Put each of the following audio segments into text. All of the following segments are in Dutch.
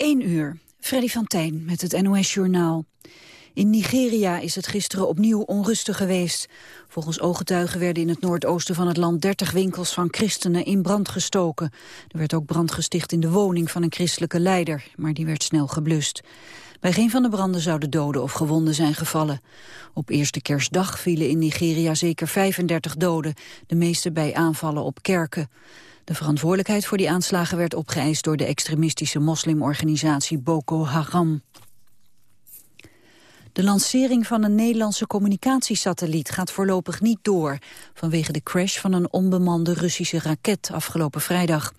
1 uur. Freddy van Tijn met het NOS-journaal. In Nigeria is het gisteren opnieuw onrustig geweest. Volgens ooggetuigen werden in het noordoosten van het land 30 winkels van christenen in brand gestoken. Er werd ook brand gesticht in de woning van een christelijke leider, maar die werd snel geblust. Bij geen van de branden zouden doden of gewonden zijn gevallen. Op eerste kerstdag vielen in Nigeria zeker 35 doden, de meeste bij aanvallen op kerken. De verantwoordelijkheid voor die aanslagen werd opgeëist door de extremistische moslimorganisatie Boko Haram. De lancering van een Nederlandse communicatiesatelliet gaat voorlopig niet door, vanwege de crash van een onbemande Russische raket afgelopen vrijdag.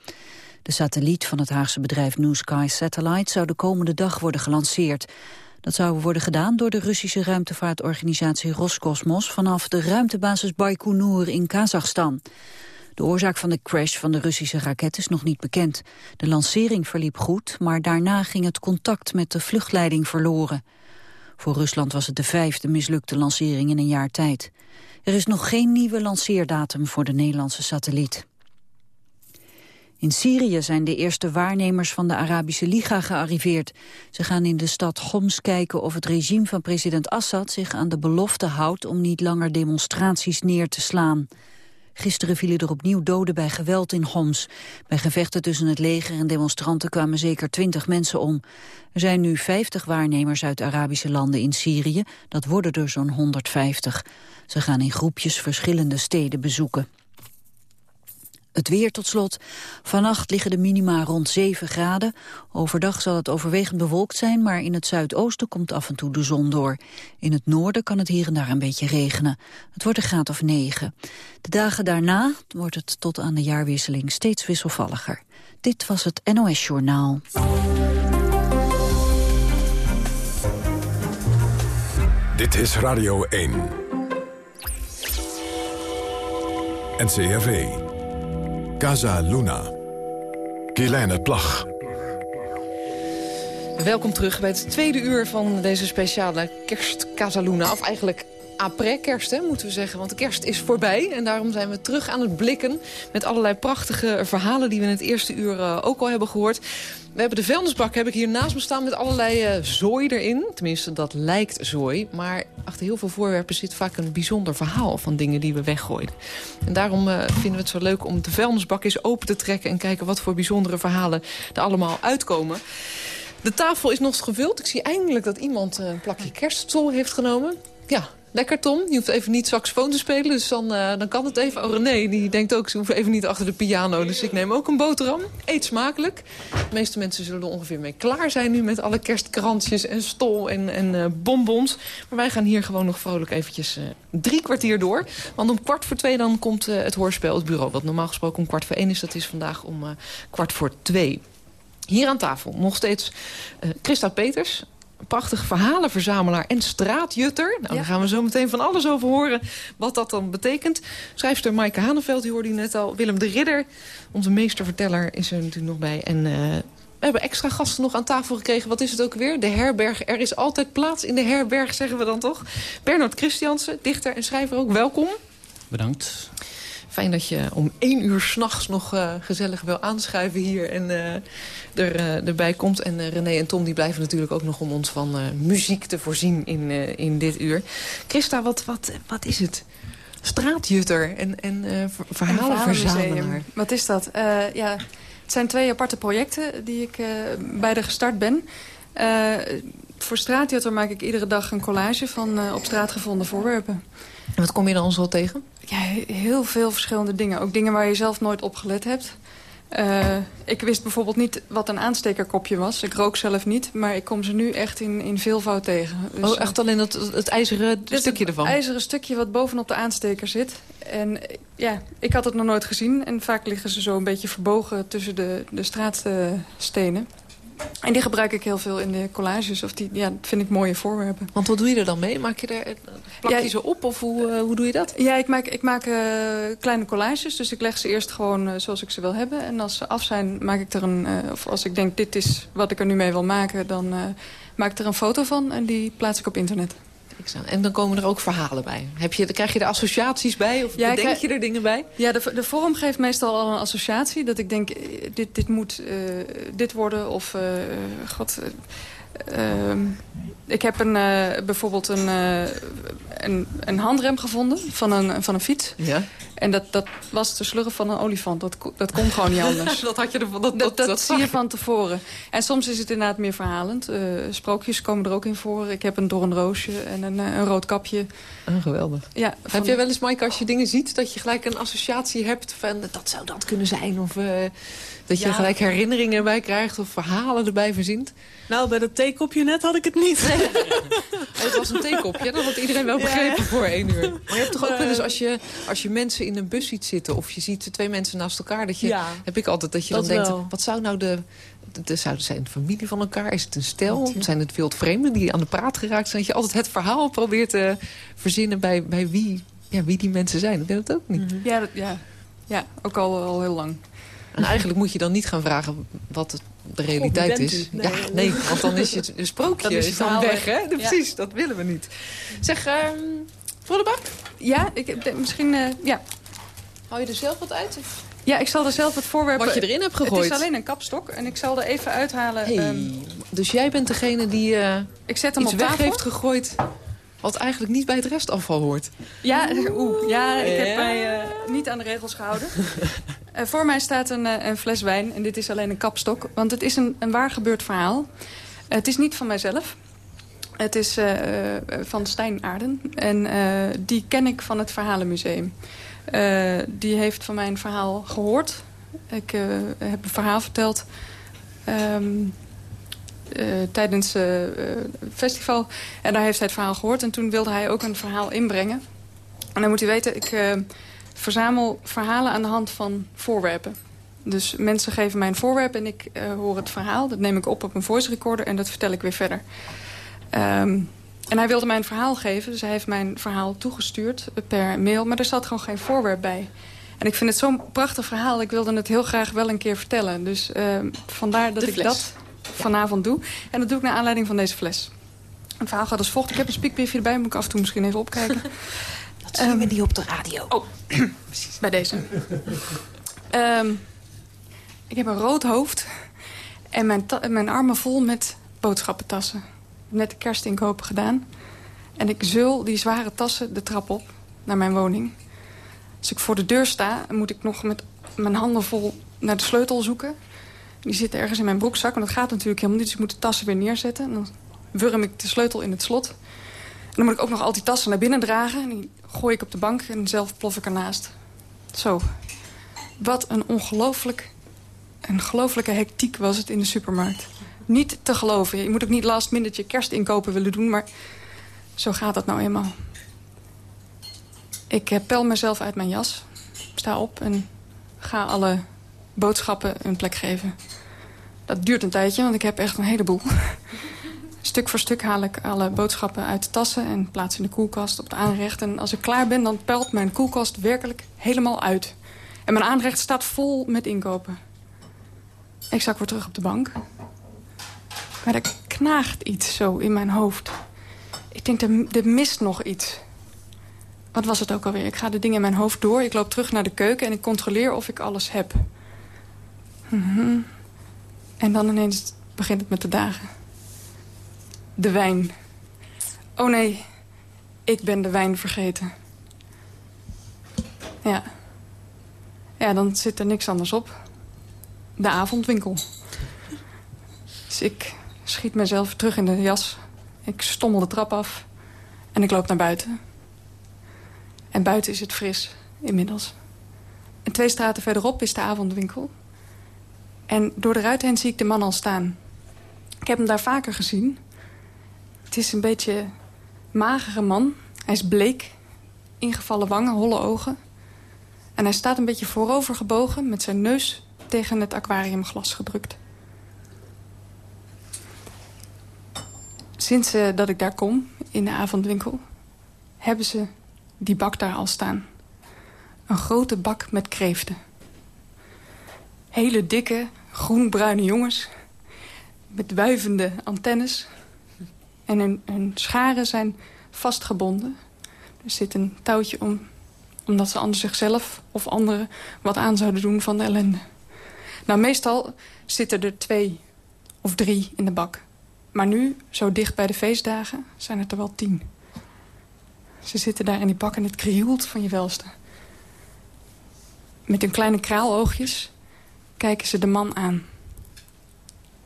De satelliet van het Haagse bedrijf New Sky Satellite zou de komende dag worden gelanceerd. Dat zou worden gedaan door de Russische ruimtevaartorganisatie Roscosmos vanaf de ruimtebasis Baikonur in Kazachstan. De oorzaak van de crash van de Russische raket is nog niet bekend. De lancering verliep goed, maar daarna ging het contact met de vluchtleiding verloren. Voor Rusland was het de vijfde mislukte lancering in een jaar tijd. Er is nog geen nieuwe lanceerdatum voor de Nederlandse satelliet. In Syrië zijn de eerste waarnemers van de Arabische Liga gearriveerd. Ze gaan in de stad Homs kijken of het regime van president Assad zich aan de belofte houdt om niet langer demonstraties neer te slaan. Gisteren vielen er opnieuw doden bij geweld in Homs. Bij gevechten tussen het leger en demonstranten kwamen zeker twintig mensen om. Er zijn nu 50 waarnemers uit Arabische landen in Syrië. Dat worden er zo'n 150. Ze gaan in groepjes verschillende steden bezoeken. Het weer tot slot. Vannacht liggen de minima rond 7 graden. Overdag zal het overwegend bewolkt zijn, maar in het zuidoosten komt af en toe de zon door. In het noorden kan het hier en daar een beetje regenen. Het wordt een graad of 9. De dagen daarna wordt het tot aan de jaarwisseling steeds wisselvalliger. Dit was het NOS Journaal. Dit is Radio 1. NCRV. Casa Luna. Kielijne Plag. Welkom terug bij het tweede uur van deze speciale kerst Casa Luna. Of eigenlijk après-kerst, moeten we zeggen. Want de kerst is voorbij en daarom zijn we terug aan het blikken... met allerlei prachtige verhalen die we in het eerste uur uh, ook al hebben gehoord. We hebben de vuilnisbak heb ik hier naast me staan met allerlei uh, zooi erin. Tenminste, dat lijkt zooi. Maar achter heel veel voorwerpen zit vaak een bijzonder verhaal... van dingen die we weggooien. En daarom uh, vinden we het zo leuk om de vuilnisbak eens open te trekken... en kijken wat voor bijzondere verhalen er allemaal uitkomen. De tafel is nog gevuld. Ik zie eindelijk dat iemand een plakje kerststol heeft genomen. Ja, Lekker, Tom. Je hoeft even niet saxofoon te spelen, dus dan, uh, dan kan het even. Oh, René, die denkt ook, ze hoeven even niet achter de piano. Dus ik neem ook een boterham. Eet smakelijk. De meeste mensen zullen er ongeveer mee klaar zijn nu... met alle kerstkrantjes en stol en, en uh, bonbons. Maar wij gaan hier gewoon nog vrolijk eventjes uh, drie kwartier door. Want om kwart voor twee dan komt het hoorspel, het bureau. Wat normaal gesproken om kwart voor één is, dat is vandaag om kwart voor twee. Hier aan tafel nog steeds Christa Peters, prachtige verhalenverzamelaar en straatjutter. Nou, Daar gaan we zo meteen van alles over horen wat dat dan betekent. Schrijfster Maaike Haneveld, die hoorde u net al. Willem de Ridder, onze meesterverteller, is er natuurlijk nog bij. En uh, we hebben extra gasten nog aan tafel gekregen. Wat is het ook weer? De herberg. Er is altijd plaats in de herberg, zeggen we dan toch? Bernard Christiansen, dichter en schrijver ook. Welkom. Bedankt. Fijn dat je om één uur s'nachts nog uh, gezellig wil aanschuiven hier en uh, er, uh, erbij komt. En René en Tom die blijven natuurlijk ook nog om ons van muziek te voorzien in, in dit uur. Christa, wat, wat, wat is het? Straatjutter en, en verhalenverzamelaar. Wat is dat? ja, het zijn twee aparte projecten die ik beide gestart ben. voor Straatjutter maak ik iedere dag een collage van op straat gevonden voorwerpen. En wat kom je dan zo tegen? Ja, heel veel verschillende dingen. Ook dingen waar je zelf nooit op gelet hebt. Uh, ik wist bijvoorbeeld niet wat een aanstekerkopje was. Ik rook zelf niet, maar ik kom ze nu echt in, in veelvoud tegen. Dus, oh, echt alleen het, het ijzeren stukje ervan? Het ijzeren stukje wat bovenop de aansteker zit. En ja, ik had het nog nooit gezien. En vaak liggen ze zo een beetje verbogen tussen de, de straatstenen. En die gebruik ik heel veel in de collages. Of die, ja, dat vind ik mooie voorwerpen. Want wat doe je er dan mee? Maak je er, plak je ze op of hoe, uh, hoe doe je dat? Ja, ik maak, ik maak uh, kleine collages. Dus ik leg ze eerst gewoon uh, zoals ik ze wil hebben. En als ze af zijn, maak ik er een... of als ik denk, dit is wat ik er nu mee wil maken... dan maak ik er een foto van en die plaats ik op internet. En dan komen er ook verhalen bij. Heb je, krijg je er associaties bij of ja, denk je er dingen bij? Ja, de, de vorm geeft meestal al een associatie. Dat ik denk, eh, dit, dit moet uh, dit worden of... Uh, God, uh, ik heb een, bijvoorbeeld een, een, een handrem gevonden van een, van een fiets. Ja. En dat, dat was de slurf van een olifant. Dat, dat kon gewoon niet anders. dat had je ervan. Dat, dat, dat, zie je van tevoren. En soms is het inderdaad meer verhalend. Uh, sprookjes komen er ook in voor. Ik heb een door een roosje en een, een rood kapje. Oh, geweldig. Ja, Heb jij wel eens, Mike, als je dingen ziet... dat je gelijk een associatie hebt van dat zou dat kunnen zijn? Of uh, dat je gelijk herinneringen erbij krijgt of verhalen erbij verzint? Nou, bij dat theekopje net had ik het niet. Nee. het was een theekopje, dat had iedereen wel begrepen voor één uur. Maar je hebt toch ook wel eens als je, als je mensen in een bus ziet zitten... of je ziet twee mensen naast elkaar, dat je, heb ik altijd dat je dan denkt... wat zou nou de, de, zou zijn familie van elkaar? Is het een stel? Zijn het wildvreemden die aan de praat geraakt zijn? Dat je altijd het verhaal probeert te verzinnen bij, bij wie, ja, wie die mensen zijn. Ik weet het ook niet. Ja, dat, ja. ja ook al, al heel lang. En eigenlijk moet je dan niet gaan vragen wat de realiteit is. Nee, ja, nee, want dan is het een sprookje dan is, is dan weg. Hè? Precies, dat willen we niet. Zeg, uh, voor de bak? Ja, ik, misschien... Uh, ja. Hou je er zelf wat uit? Ja, ik zal er zelf het voorwerp... Wat je erin hebt gegooid. Het is alleen een kapstok en ik zal er even uithalen. Hey, ehm, dus jij bent degene die uh, ik zet hem iets op weg heeft gegooid... Wat eigenlijk niet bij het restafval hoort. Ja, oeh, ja ik heb mij uh, niet aan de regels gehouden. uh, voor mij staat een, uh, een, fles wijn en dit is alleen een kapstok. Want het is een, een waar gebeurd verhaal. het is niet van mijzelf. Het is van Stijn Aarden. En die ken ik van het Verhalenmuseum. die heeft van mijn verhaal gehoord. Ik heb een verhaal verteld... Um, uh, tijdens het uh, festival. En daar heeft hij het verhaal gehoord. En toen wilde hij ook een verhaal inbrengen. En dan moet u weten, ik uh, verzamel verhalen aan de hand van voorwerpen. Dus mensen geven mij een voorwerp en ik hoor het verhaal. Dat neem ik op op een voice recorder en dat vertel ik weer verder. Um, en hij wilde mij een verhaal geven, dus hij heeft mijn verhaal toegestuurd per mail. Maar er zat gewoon geen voorwerp bij. En ik vind het zo'n prachtig verhaal. Ik wilde het heel graag wel een keer vertellen. Dus vandaar dat ik dat vanavond doe. En dat doe ik naar aanleiding van deze fles. Het verhaal gaat als volgt. Ik heb een spiekbriefje erbij. Moet ik af en toe misschien even opkijken. Dat zien we niet op de radio. Oh, precies. Bij deze. Um, ik heb een rood hoofd. En mijn, mijn armen vol met boodschappentassen. Net de kerstinkopen gedaan. En ik zul die zware tassen de trap op naar mijn woning. Als ik voor de deur sta, moet ik nog met mijn handen vol naar de sleutel zoeken. Die zit ergens in mijn broekzak. En dat gaat natuurlijk helemaal niet. Dus ik moet de tassen weer neerzetten. En dan wurm ik de sleutel in het slot. En dan moet ik ook nog al die tassen naar binnen dragen. En die gooi ik op de bank en zelf plof ik ernaast. Zo. Wat een ongelooflijk... Een gelooflijke hectiek was het in de supermarkt. Niet te geloven. Je moet ook niet last minute je kerstinkopen willen doen. Maar zo gaat dat nou eenmaal. Ik pel mezelf uit mijn jas. Sta op en ga alle boodschappen een plek geven. Dat duurt een tijdje, want ik heb echt een heleboel. stuk voor stuk haal ik alle boodschappen uit de tassen... en plaats in de koelkast op de aanrecht. En als ik klaar ben, dan pelt mijn koelkast werkelijk helemaal uit. En mijn aanrecht staat vol met inkopen. Ik zak weer terug op de bank. Maar er knaagt iets zo in mijn hoofd. Ik denk, er, er mist nog iets. Wat was het ook alweer? Ik ga de dingen in mijn hoofd door. Ik loop terug naar de keuken en ik controleer of ik alles heb. Mhm. En dan ineens begint het met de dagen. De wijn. Oh nee, ik ben de wijn vergeten. Ja. Ja, dan zit er niks anders op. De avondwinkel. Dus ik schiet mezelf terug in de jas. Ik stommel de trap af. En ik loop naar buiten. En buiten is het fris, inmiddels. En twee straten verderop is de avondwinkel. En door de ruit zie ik de man al staan. Ik heb hem daar vaker gezien. Het is een beetje magere man. Hij is bleek, ingevallen wangen, holle ogen. En hij staat een beetje voorover gebogen... met zijn neus tegen het aquariumglas gedrukt. Sinds uh, dat ik daar kom, in de avondwinkel... hebben ze die bak daar al staan. Een grote bak met kreeften. Hele dikke, groenbruine jongens met wuivende antennes. En hun, scharen zijn vastgebonden. Er zit een touwtje om, omdat ze anders zichzelf of anderen wat aan zouden doen van de ellende. Nou, meestal zitten er twee of drie in de bak. Maar nu, zo dicht bij de feestdagen, zijn het er wel tien. Ze zitten daar in die bak en het krioelt van je welste. Met hun kleine kraaloogjes kijken ze de man aan.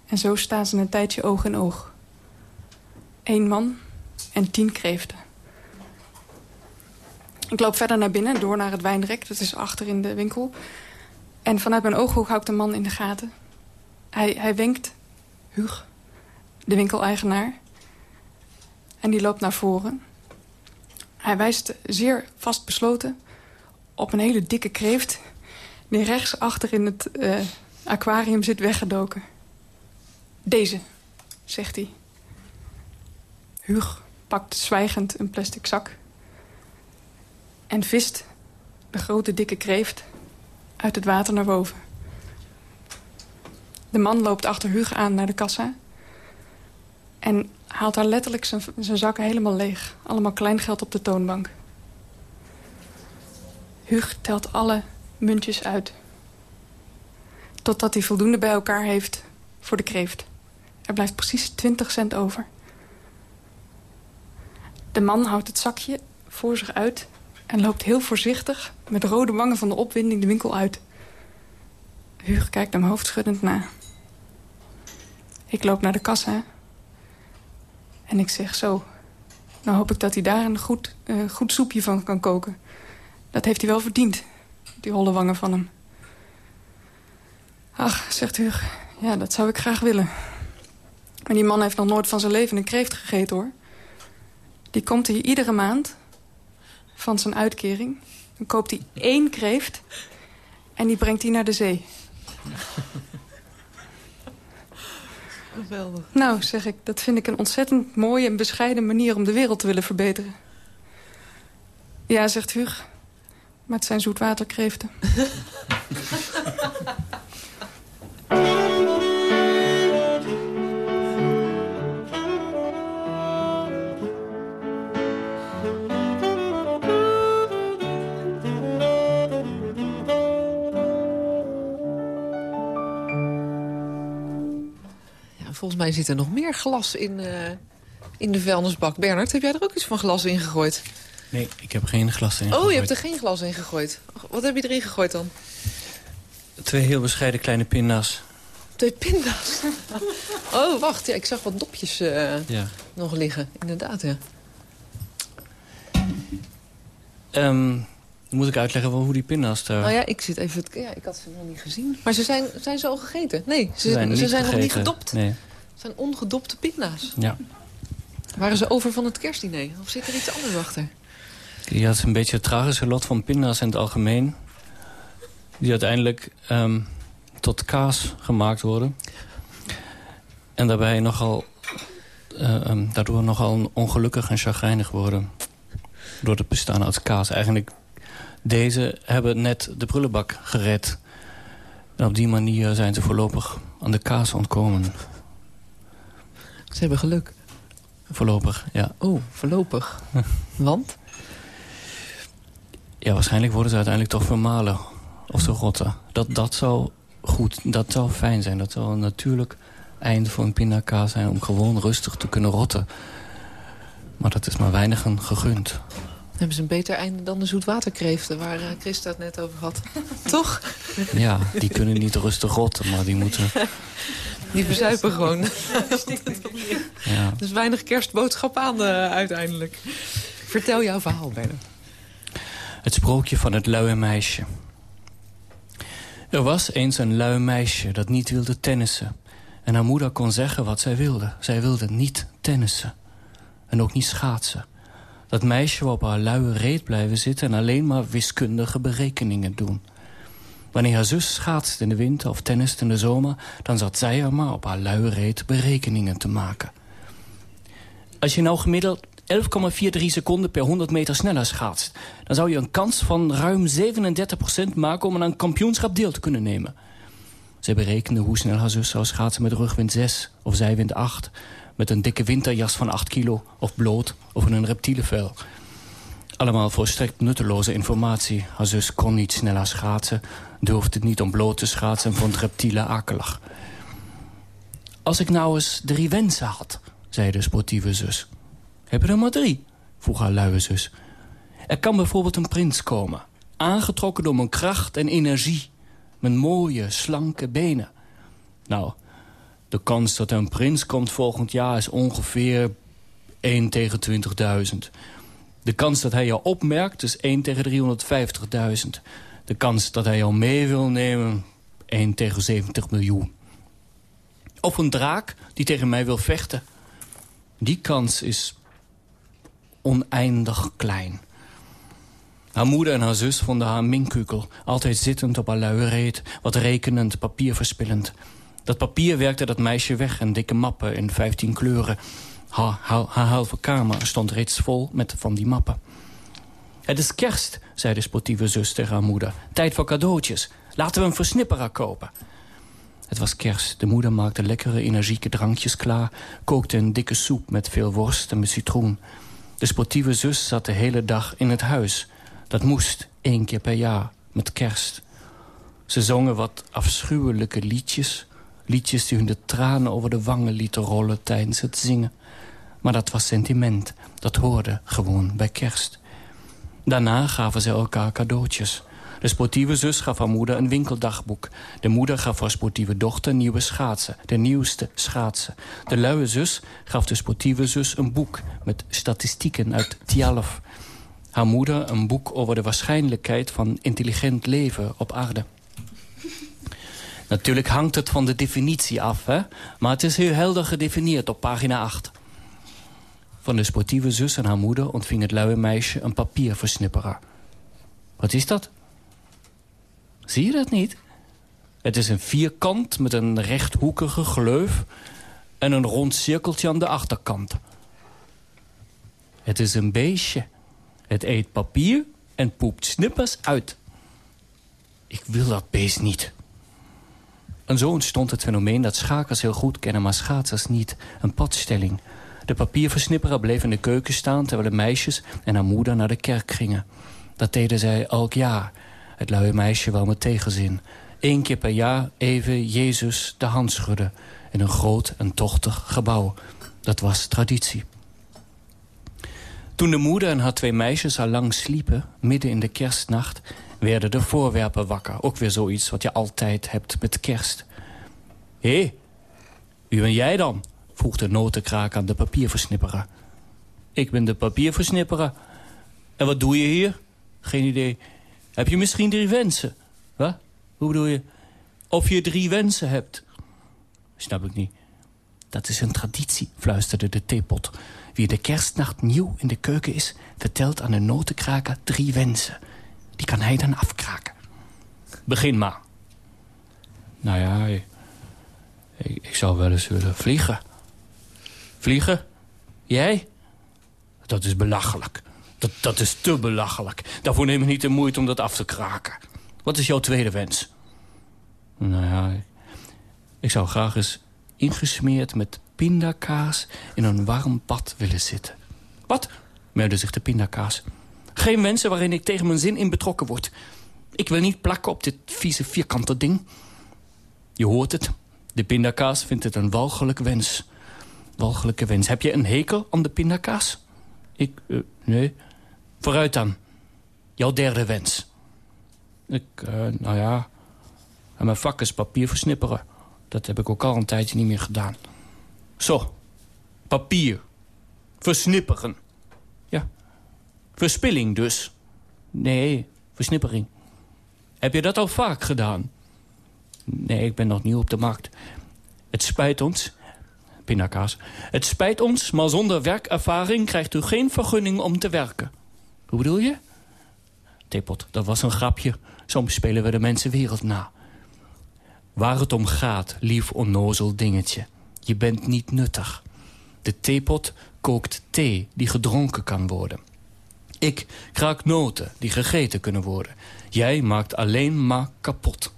En zo staan ze een tijdje oog in oog. Eén man en tien kreeften. Ik loop verder naar binnen, door naar het wijnrek. Dat is achter in de winkel. En vanuit mijn ooghoek hou ik de man in de gaten. Hij, hij wenkt Huug, de winkeleigenaar. En die loopt naar voren. Hij wijst zeer vastbesloten op een hele dikke kreeft... die rechts achter in het uh, aquarium zit weggedoken. Deze, zegt hij. Huug pakt zwijgend een plastic zak... en vist de grote dikke kreeft uit het water naar boven. De man loopt achter Huug aan naar de kassa... en haalt daar letterlijk zijn, zijn zakken helemaal leeg. Allemaal kleingeld op de toonbank. Huug telt alle muntjes uit. Totdat hij voldoende bij elkaar heeft voor de kreeft. Er blijft precies 20 cent over. De man houdt het zakje voor zich uit... en loopt heel voorzichtig met rode wangen van de opwinding de winkel uit. Huug kijkt hem hoofdschuddend na. Ik loop naar de kassa en ik zeg zo... nou hoop ik dat hij daar een goed, uh, goed soepje van kan koken. Dat heeft hij wel verdiend, die holle wangen van hem. Ach, zegt Huug, ja, dat zou ik graag willen. Maar die man heeft nog nooit van zijn leven een kreeft gegeten, hoor. Die komt hier iedere maand van zijn uitkering. Dan koopt hij één kreeft en die brengt hij naar de zee. Geweldig. Nou, zeg ik, dat vind ik een ontzettend mooie en bescheiden manier om de wereld te willen verbeteren. Ja, zegt Huug. Maar het zijn zoetwaterkreeften. volgens mij zit er nog meer glas in, uh, in de vuilnisbak. Bernard, heb jij er ook iets van glas in gegooid? Nee, ik heb geen glas in gegooid. Oh, je hebt er geen glas in gegooid. Wat heb je erin gegooid dan? Twee heel bescheiden kleine pinda's. Twee pinda's? oh, wacht. Ja, ik zag wat dopjes uh, ja. nog liggen. Inderdaad, ja. Um, moet ik uitleggen hoe die pinda's daar... Nou ja, ik zit even... Ja, ik had ze nog niet gezien. Maar ze zijn, zijn ze al gegeten? Nee, ze, ze zijn, ze zijn nog niet gedopt. Nee. Het zijn ongedopte pinda's. Ja. Waren ze over van het kerstdiner? Of zit er iets anders achter? Ja, het is een beetje het tragische lot van pinda's in het algemeen. Die uiteindelijk um, tot kaas gemaakt worden. En daarbij nogal, uh, um, daardoor nogal ongelukkig en chagrijnig worden. Door het bestaan uit kaas. Eigenlijk, deze hebben net de prullenbak gered. En op die manier zijn ze voorlopig aan de kaas ontkomen. Ze hebben geluk. Voorlopig, ja. Oh, voorlopig. Want? Ja, waarschijnlijk worden ze uiteindelijk toch vermalen. Of ze rotten. Dat, dat zou goed, dat zou fijn zijn. Dat zou een natuurlijk einde voor een pindakaas zijn... om gewoon rustig te kunnen rotten. Maar dat is maar weinigen gegund. hebben ze een beter einde dan de zoetwaterkreeften... waar uh, Christa het net over had. Toch? Ja, die kunnen niet rustig rotten, maar die moeten... Die verzuipen gewoon. ja. Dus weinig kerstboodschap aan uh, uiteindelijk. Vertel jouw verhaal, Bernard. Het sprookje van het luie meisje. Er was eens een lui meisje dat niet wilde tennissen. En haar moeder kon zeggen wat zij wilde. Zij wilde niet tennissen. En ook niet schaatsen. Dat meisje wou op haar luie reet blijven zitten... en alleen maar wiskundige berekeningen doen. Wanneer haar zus schaatste in de winter of tennist in de zomer... dan zat zij er maar op haar luie reet berekeningen te maken. Als je nou gemiddeld 11,43 seconden per 100 meter sneller schaatst... dan zou je een kans van ruim 37% maken om aan een kampioenschap deel te kunnen nemen. Zij berekende hoe snel haar zus zou schaatsen met rugwind 6 of zijwind 8... met een dikke winterjas van 8 kilo of bloot of in een reptielenvel. Allemaal volstrekt nutteloze informatie. Haar zus kon niet sneller schaatsen, durfde niet om bloot te schaatsen en vond reptielen akelig. Als ik nou eens drie wensen had, zei de sportieve zus. Heb je er maar drie? vroeg haar luie zus. Er kan bijvoorbeeld een prins komen, aangetrokken door mijn kracht en energie. Mijn mooie, slanke benen. Nou, de kans dat er een prins komt volgend jaar is ongeveer 1 tegen 20.000. De kans dat hij jou opmerkt is 1 tegen 350.000. De kans dat hij jou mee wil nemen, 1 tegen 70 miljoen. Of een draak die tegen mij wil vechten. Die kans is oneindig klein. Haar moeder en haar zus vonden haar minkukel. Altijd zittend op haar luie reet. Wat rekenend, papier verspillend. Dat papier werkte dat meisje weg in dikke mappen in 15 kleuren. Haar halve kamer stond reeds vol met van die mappen. Het is kerst, zei de sportieve zus tegen haar moeder. Tijd voor cadeautjes. Laten we een versnipperaar kopen. Het was kerst. De moeder maakte lekkere, energieke drankjes klaar... kookte een dikke soep met veel worst en met citroen. De sportieve zus zat de hele dag in het huis. Dat moest één keer per jaar, met kerst. Ze zongen wat afschuwelijke liedjes... liedjes die hun de tranen over de wangen lieten rollen tijdens het zingen. Maar dat was sentiment. Dat hoorde gewoon bij kerst. Daarna gaven ze elkaar cadeautjes... De sportieve zus gaf haar moeder een winkeldagboek. De moeder gaf haar sportieve dochter nieuwe schaatsen. De nieuwste schaatsen. De luie zus gaf de sportieve zus een boek... met statistieken uit Tialf. Haar moeder een boek over de waarschijnlijkheid van intelligent leven op aarde. Natuurlijk hangt het van de definitie af, hè? maar het is heel helder gedefinieerd op pagina 8. Van de sportieve zus en haar moeder ontving het luie meisje een papierversnipperaar. Wat is dat? Zie je dat niet? Het is een vierkant met een rechthoekige gleuf... en een rond cirkeltje aan de achterkant. Het is een beestje. Het eet papier en poept snippers uit. Ik wil dat beest niet. En zo ontstond het fenomeen dat schakers heel goed kennen... maar schaatsers niet. Een padstelling. De papierversnipperaar bleef in de keuken staan... terwijl de meisjes en haar moeder naar de kerk gingen. Dat deden zij elk jaar... Het luie meisje wou met tegenzin. Eén keer per jaar even Jezus de hand schudden. In een groot en tochtig gebouw. Dat was traditie. Toen de moeder en haar twee meisjes al lang sliepen, midden in de kerstnacht, werden de voorwerpen wakker. Ook weer zoiets wat je altijd hebt met kerst. Hé, wie ben jij dan? vroeg de notenkraak aan de papierversnipperaar. Ik ben de papierversnipperaar. En wat doe je hier? Geen idee. Heb je misschien drie wensen? Wat? Hoe bedoel je? Of je drie wensen hebt? Snap ik niet. Dat is een traditie, fluisterde de theepot. Wie de kerstnacht nieuw in de keuken is... vertelt aan de notenkraker drie wensen. Die kan hij dan afkraken. Begin maar. Nou ja, ik, ik zou wel eens willen vliegen. Vliegen? Jij? Dat is belachelijk. Dat, is te belachelijk. Daarvoor neem ik niet de moeite om dat af te kraken. Wat is jouw tweede wens? Nou ja, ik, zou graag eens ingesmeerd met pindakaas... in een warm bad willen zitten. Wat? meldde zich de pindakaas. Geen wensen waarin ik tegen mijn zin in betrokken word. Ik wil niet plakken op dit vieze vierkante ding. Je hoort het. De pindakaas vindt het een walgelijk wens. Walgelijke wens. Heb je een hekel aan de pindakaas? Ik, uh, nee. Vooruit dan. Jouw derde wens. Ik, uh, nou ja... Mijn vak is papier versnipperen. Dat heb ik ook al een tijdje niet meer gedaan. Zo. Papier. Versnipperen. Ja. Verspilling dus. Nee, versnippering. Heb je dat al vaak gedaan? Nee, ik ben nog nieuw op de markt. Het spijt ons. Pindakaas. Het spijt ons, maar zonder werkervaring krijgt u geen vergunning om te werken. Hoe bedoel je? Theepot, dat was een grapje. Soms spelen we de mensenwereld na. Waar het om gaat, lief onnozel dingetje. Je bent niet nuttig. De theepot kookt thee die gedronken kan worden. Ik kraak noten die gegeten kunnen worden. Jij maakt alleen maar kapot.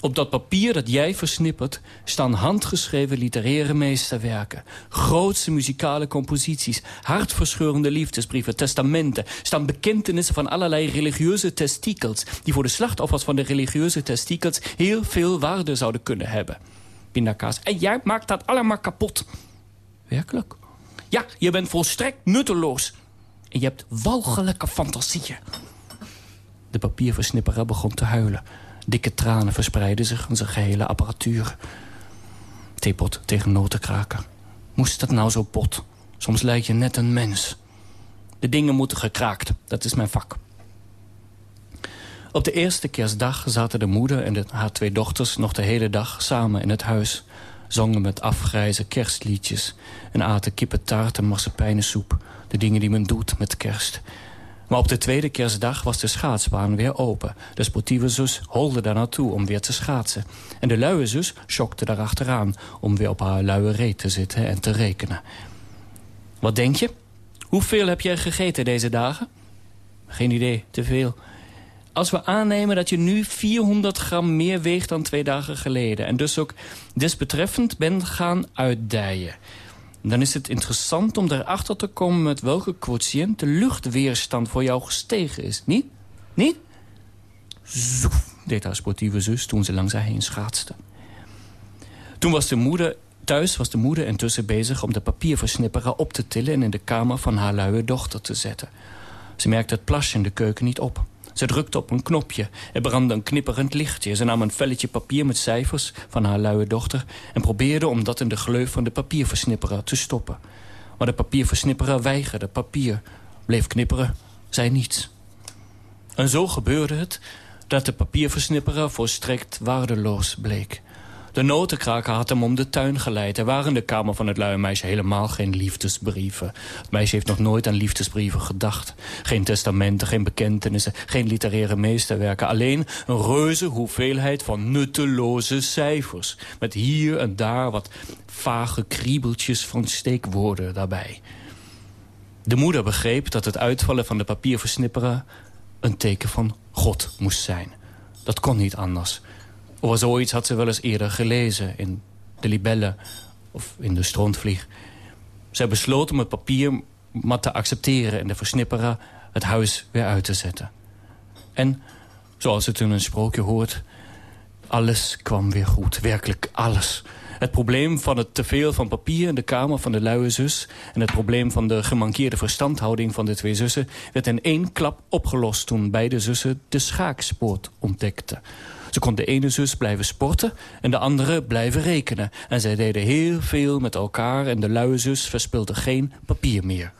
Op dat papier dat jij versnippert staan handgeschreven literaire meesterwerken. Grootse muzikale composities, hartverscheurende liefdesbrieven, testamenten. Staan bekentenissen van allerlei religieuze testikels... die voor de slachtoffers van de religieuze testikels heel veel waarde zouden kunnen hebben. Pindakaas. En jij maakt dat allemaal kapot. Werkelijk? Ja, je bent volstrekt nutteloos. En je hebt walgelijke fantasieën. De papierversnipperer begon te huilen. Dikke tranen verspreidden zich in zijn gehele apparatuur. Theepot tegen notenkraker. Moest dat nou zo pot? Soms lijk je net een mens. De dingen moeten gekraakt, dat is mijn vak. Op de eerste kerstdag zaten de moeder en de, haar twee dochters... nog de hele dag samen in het huis. Zongen met afgrijze kerstliedjes... en aten kippentaart en marsepijnensoep. De dingen die men doet met kerst... Maar op de tweede kerstdag was de schaatsbaan weer open. De sportieve zus holde daar naartoe om weer te schaatsen. En de luie zus schokte daarachteraan... om weer op haar luie reet te zitten en te rekenen. Wat denk je? Hoeveel heb jij gegeten deze dagen? Geen idee, te veel. Als we aannemen dat je nu 400 gram meer weegt dan twee dagen geleden... en dus ook desbetreffend bent gaan uitdijen dan is het interessant om erachter te komen... met welke quotient de luchtweerstand voor jou gestegen is. Niet? Niet? Zoef, deed haar sportieve zus toen ze langs heen schaatste. Toen was de moeder... Thuis was de moeder intussen bezig om de papierversnipperen op te tillen... en in de kamer van haar luie dochter te zetten. Ze merkte het plasje in de keuken niet op. Ze drukte op een knopje. Er brandde een knipperend lichtje. Ze nam een velletje papier met cijfers van haar luie dochter... en probeerde om dat in de gleuf van de papierversnipperaar te stoppen. Maar de papierversnipperaar weigerde papier. Bleef knipperen, zei niets. En zo gebeurde het dat de papierversnipperaar volstrekt waardeloos bleek. De notenkraker had hem om de tuin geleid. Er waren in de kamer van het luie meisje helemaal geen liefdesbrieven. Het meisje heeft nog nooit aan liefdesbrieven gedacht. Geen testamenten, geen bekentenissen, geen literaire meesterwerken. Alleen een reuze hoeveelheid van nutteloze cijfers. Met hier en daar wat vage kriebeltjes van steekwoorden daarbij. De moeder begreep dat het uitvallen van de papierversnipperen... een teken van God moest zijn. Dat kon niet anders... Over zoiets had ze wel eens eerder gelezen in de libelle of in de strontvlieg. Zij besloot om het papier mat te accepteren... en de versnipperen het huis weer uit te zetten. En, zoals het in een sprookje hoort... alles kwam weer goed, werkelijk alles. Het probleem van het teveel van papier in de kamer van de luie zus... en het probleem van de gemankeerde verstandhouding van de twee zussen... werd in één klap opgelost toen beide zussen de schaakspoort ontdekten. Ze kon de ene zus blijven sporten en de andere blijven rekenen. En zij deden heel veel met elkaar en de luie zus verspilde geen papier meer.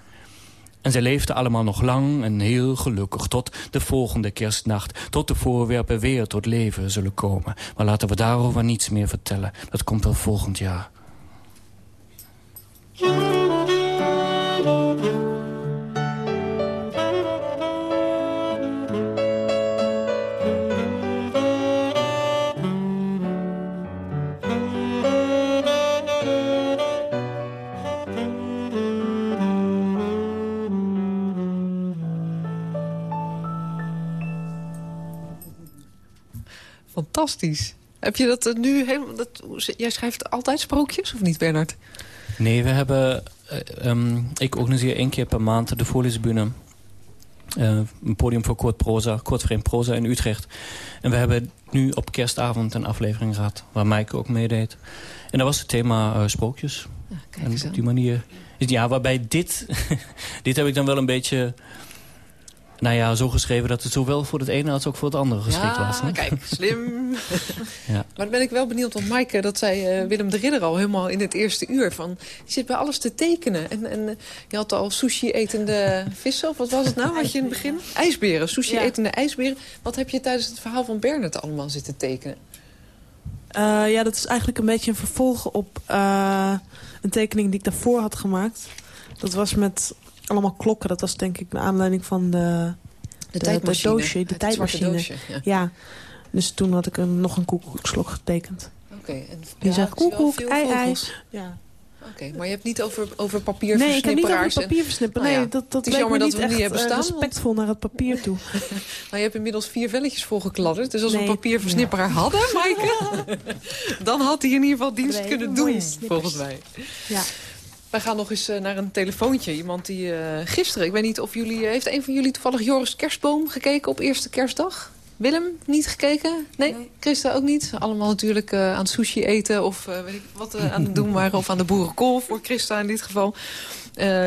En zij leefden allemaal nog lang en heel gelukkig tot de volgende kerstnacht. Tot de voorwerpen weer tot leven zullen komen. Maar laten we daarover niets meer vertellen. Dat komt wel volgend jaar. Fantastisch. Heb je dat nu helemaal... Dat, jij schrijft altijd sprookjes, of niet, Bernard? Nee, we hebben... Uh, ik organiseer één keer per maand de voorleesbühne. Uh, een podium voor kort proza, kortframe proza in Utrecht. En we hebben nu op kerstavond een aflevering gehad... waar Maaike ook meedeed. En dat was het thema uh, sprookjes. Ja, en op die manier... Ja, waarbij dit... dit heb ik dan wel een beetje nou ja, zo geschreven dat het zowel voor het ene als ook voor het andere geschikt ja, was. Hè? kijk, slim. ja. Maar dan ben ik wel benieuwd, want Maaike, dat zei uh, Willem de Ridder al helemaal in het eerste uur. Van, je zit bij alles te tekenen. En, en uh, je had al sushi-etende vissen, of wat was het nou, wat je in het begin? IJsberen, sushi-etende ijsberen. Wat heb je tijdens het verhaal van Bernard allemaal zitten tekenen? Uh, ja, dat is eigenlijk een beetje een vervolg op een tekening die ik daarvoor had gemaakt. Dat was met allemaal klokken. Dat was denk ik naar aanleiding van de, de, de tijdmachine. De doosje, de tijdmachine. Doosje, ja. ja. Dus toen had ik een, nog een koekoekslok getekend. Oké. Okay, en Die zegt koekoek, ei, ei. Ja. Oké, maar je hebt niet over, over Nee, ik heb niet over papierversnipperaars. en-. Nou ja, Nee, dat, dat het is jammer me dat we niet hebben eh, staan, respectvol naar het papier toe. Nou, je hebt inmiddels vier velletjes volgekladderd. Dus als we een papierversnipperaar hadden, Maaike... dan had hij in ieder geval dienst Nee, kunnen doen, volgens mij. Ja. Wij gaan nog eens eh, naar een telefoontje. Iemand die eh, gisteren, ik weet niet of jullie... eh, heeft een van jullie toevallig Joris Kerstboom gekeken op eerste kerstdag? Willem, niet gekeken? Nee, Nee. Christa ook niet. Allemaal natuurlijk eh, aan sushi eten of weet ik wat aan het doen waren. Of aan de boerenkool voor Christa in dit geval.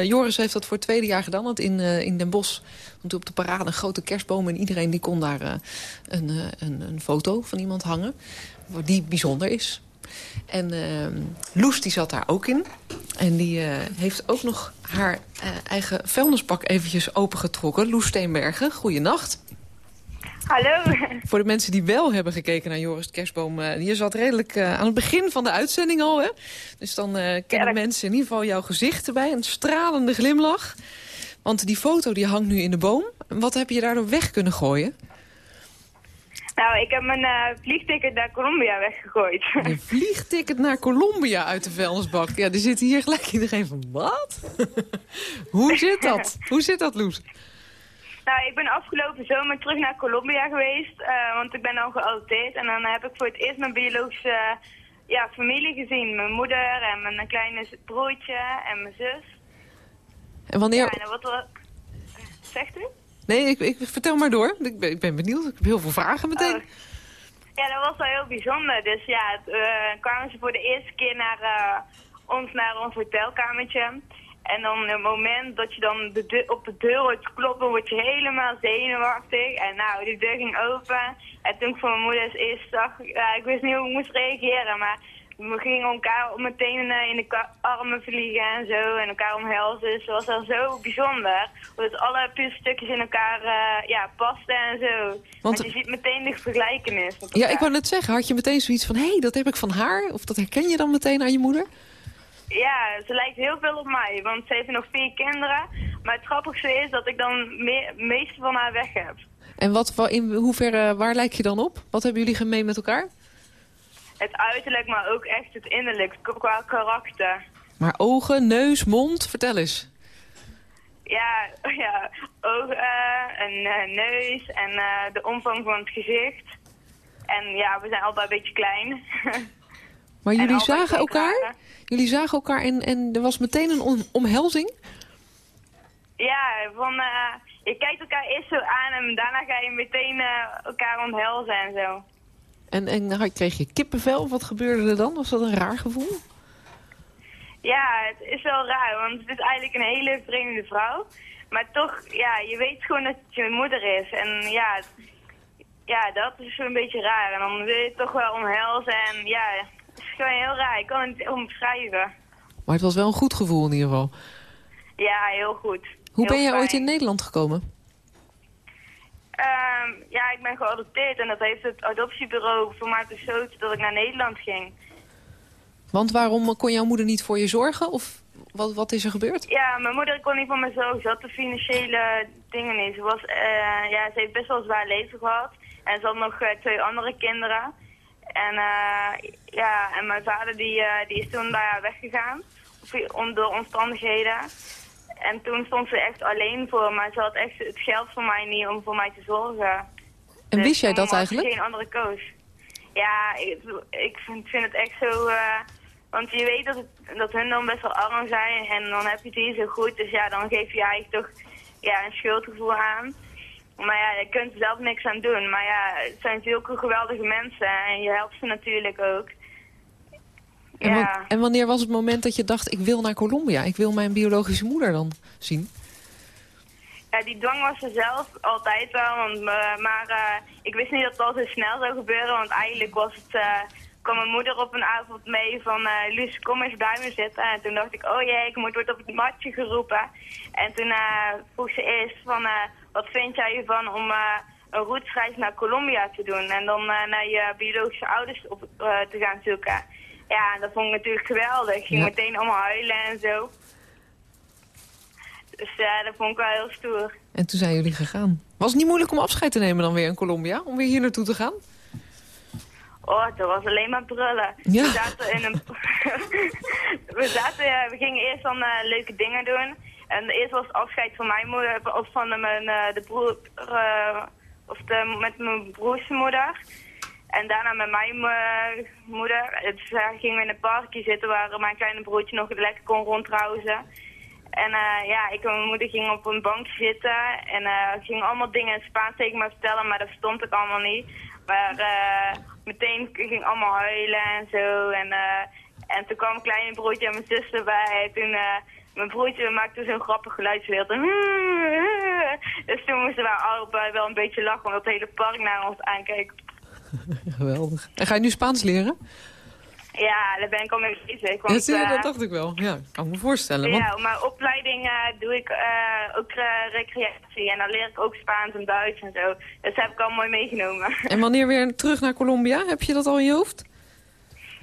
Joris heeft dat voor het tweede jaar gedaan. Want in, in Den Bosch want op de parade een grote kerstboom. En iedereen die kon daar een, een, een foto van iemand hangen. Die bijzonder is. En eh, Loes die zat daar ook in. En die eh, heeft ook nog haar eh, eigen vuilnisbak eventjes opengetrokken. Loes Steenbergen, goeienacht. Hallo. Voor de mensen die wel hebben gekeken naar Joris de Kerstboom... eh, je zat redelijk aan het begin van de uitzending al, hè? Dus dan kennen mensen in ieder geval jouw gezicht erbij. Een stralende glimlach. Want die foto die hangt nu in de boom. Wat heb je daardoor weg kunnen gooien? Nou, ik heb mijn eh, vliegticket naar Colombia weggegooid. Een vliegticket naar Colombia uit de vuilnisbak. Ja, er zit hier gelijk iedereen van, wat? Hoe zit dat? Hoe zit dat, Loes? nou, ik ben afgelopen zomer terug naar Colombia geweest, eh, want ik ben dan geadopteerd. En dan heb ik voor het eerst mijn biologische ja, familie gezien. Mijn moeder en mijn kleine broertje en mijn zus. En wanneer... Ja, en wat er... Zegt u? Nee, ik, ik vertel maar door. Ik ben, benieuwd. Ik heb heel veel vragen meteen. Oh. Ja, dat was wel heel bijzonder. Dus ja, eh, kwamen ze voor de eerste keer naar eh, ons, naar ons hotelkamertje. En dan het moment dat je dan de op de deur hoort kloppen, word je helemaal zenuwachtig. En nou, die deur ging open. En toen ik voor mijn moeder het eerst zag, ik wist niet hoe ik moest reageren. Maar we gingen elkaar meteen eh, in de ka- armen vliegen en zo. En elkaar omhelzen. Dus het was al zo bijzonder. Omdat alle puzzelstukjes in elkaar eh, ja, pasten en zo. Want je ziet meteen de vergelijkenis. Ja, ik wou net zeggen, had je meteen zoiets van... hé, hey, dat heb ik van haar? Of dat herken je dan meteen aan je moeder? Ja, ze lijkt heel veel op mij, want ze heeft nog vier kinderen. Maar het grappigste is dat ik dan me meeste van haar weg heb. En wat, wa- in hoeverre, waar lijk je dan op? Wat hebben jullie gemeen met elkaar? Het uiterlijk, maar ook echt het innerlijk, qua karakter. Maar ogen, neus, mond, vertel eens. Ja, ja ogen, een eh, neus en eh, de omvang van het gezicht. En ja, we zijn allebei een beetje klein. Maar jullie zagen elkaar? Jullie zagen elkaar en, en er was meteen een om- omhelzing? Ja, van, eh, je kijkt elkaar eerst zo aan en daarna ga je meteen eh, elkaar omhelzen en zo. En, en kreeg je kippenvel? Wat gebeurde er dan? Was dat een raar gevoel? Ja, het is wel raar, want het is eigenlijk een hele vreemde vrouw. Maar toch, ja, je weet gewoon dat het je moeder is. En ja, ja dat is zo'n beetje raar. En dan wil je het toch wel omhelzen en ja, het is gewoon heel raar. Ik kan het niet omschrijven. Maar het was wel een goed gevoel in ieder geval. Ja, heel goed. Hoe Heel ben jij ooit in Nederland gekomen? Ehm, ja, ik ben geadopteerd en dat heeft het adoptiebureau voor mij besloten dat ik naar Nederland ging. Want waarom kon jouw moeder niet voor je zorgen? Of wat, wat is er gebeurd? Ja, mijn moeder kon niet voor me zorgen. Ze had de financiële dingen niet. Ze, was, eh, ja, ze heeft best wel een zwaar leven gehad. En ze had nog eh, twee andere kinderen. En, eh, ja, en mijn vader die, die is toen bij haar weggegaan. Om, door omstandigheden. En toen stond ze echt alleen voor me. Ze had echt het geld voor mij niet om voor mij te zorgen. En Dus wist jij dat eigenlijk? geen andere koos. Ja, ik, ik vind, vind het echt zo... eh, want je weet dat, het, dat hun dan best wel arm zijn en dan heb je het hier zo goed. Dus ja, dan geef je eigenlijk toch ja, een schuldgevoel aan. Maar ja, je kunt er zelf niks aan doen. Maar ja, het zijn zulke geweldige mensen en je helpt ze natuurlijk ook. En, wa- Ja. en wanneer was het moment dat je dacht, ik wil naar Colombia? Ik wil mijn biologische moeder dan zien? Ja, die dwang was er zelf altijd wel, want, eh, maar eh, ik wist niet dat het al zo snel zou gebeuren, want eigenlijk was het, eh, kwam mijn moeder op een avond mee van, eh Luus, kom eens bij me zitten. En toen dacht ik, oh jee, ik moet worden op het matje geroepen. En toen vroeg ze eerst van, wat vind jij ervan om een routesreis naar Colombia te doen en dan naar je biologische ouders op, te gaan zoeken. Ja, dat vond ik natuurlijk geweldig. Ik ging Ja. meteen allemaal huilen en zo. Dus ja, dat vond ik wel heel stoer. En toen zijn jullie gegaan. Was het niet moeilijk om afscheid te nemen dan weer in Colombia? Om weer hier naartoe te gaan? Oh, dat was alleen maar brullen. Ja. We zaten in een... we, zaten, eh, we gingen eerst dan eh, leuke dingen doen. En eerst was het afscheid van mijn moeder, of van mijn, eh, de broer, eh, of de, met mijn broers moeder. En daarna met mijn mo- moeder. Dus daar gingen we in een parkje zitten waar mijn kleine broertje nog lekker kon rondrouzen. En eh, ja, ik en mijn moeder gingen op een bankje zitten en eh gingen allemaal dingen in het Spaans tegen me vertellen, maar dat stond ik allemaal niet. Maar eh, meteen ging allemaal huilen en zo. En, eh, en toen kwam mijn kleine broertje en mijn zus erbij. Toen, eh, mijn broertje maakte zo'n grappig geluidsbeeld. Dus toen moesten we allebei wel een beetje lachen, omdat het hele park naar ons aankeek. Geweldig. En ga je nu Spaans leren? Ja, daar ben ik al mee bezig. Want, je, eh, dat dacht ik wel. Ja, kan me voorstellen. Want Ja, mijn opleiding eh, doe ik eh, ook recreatie en dan leer ik ook Spaans en Duits en zo. Dus dat heb ik al mooi meegenomen. En wanneer weer terug naar Colombia? Heb je dat al in je hoofd?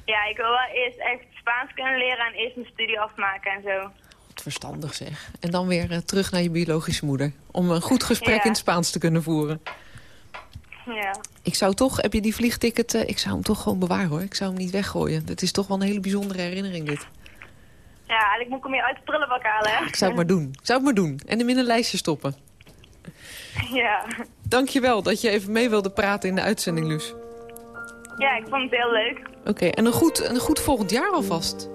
ja, ik wil wel eerst echt Spaans kunnen leren en eerst mijn studie afmaken en zo. Wat verstandig zeg. En dan weer terug naar je biologische moeder. Om een goed gesprek Ja. in het Spaans te kunnen voeren. Ja. Ik zou toch, heb je die vliegticket, eh, ik zou hem toch gewoon bewaren hoor. Ik zou hem niet weggooien. Het is toch wel een hele bijzondere herinnering dit. ja, eigenlijk moet ik hem hier uit de prullenbak halen, hè? Ik zou het maar doen. Ik zou het maar doen. En hem in een lijstje stoppen. Ja. Dankjewel dat je even mee wilde praten in de uitzending, Luus. ja, ik vond het heel leuk. Oké, en een goed, een goed volgend jaar alvast.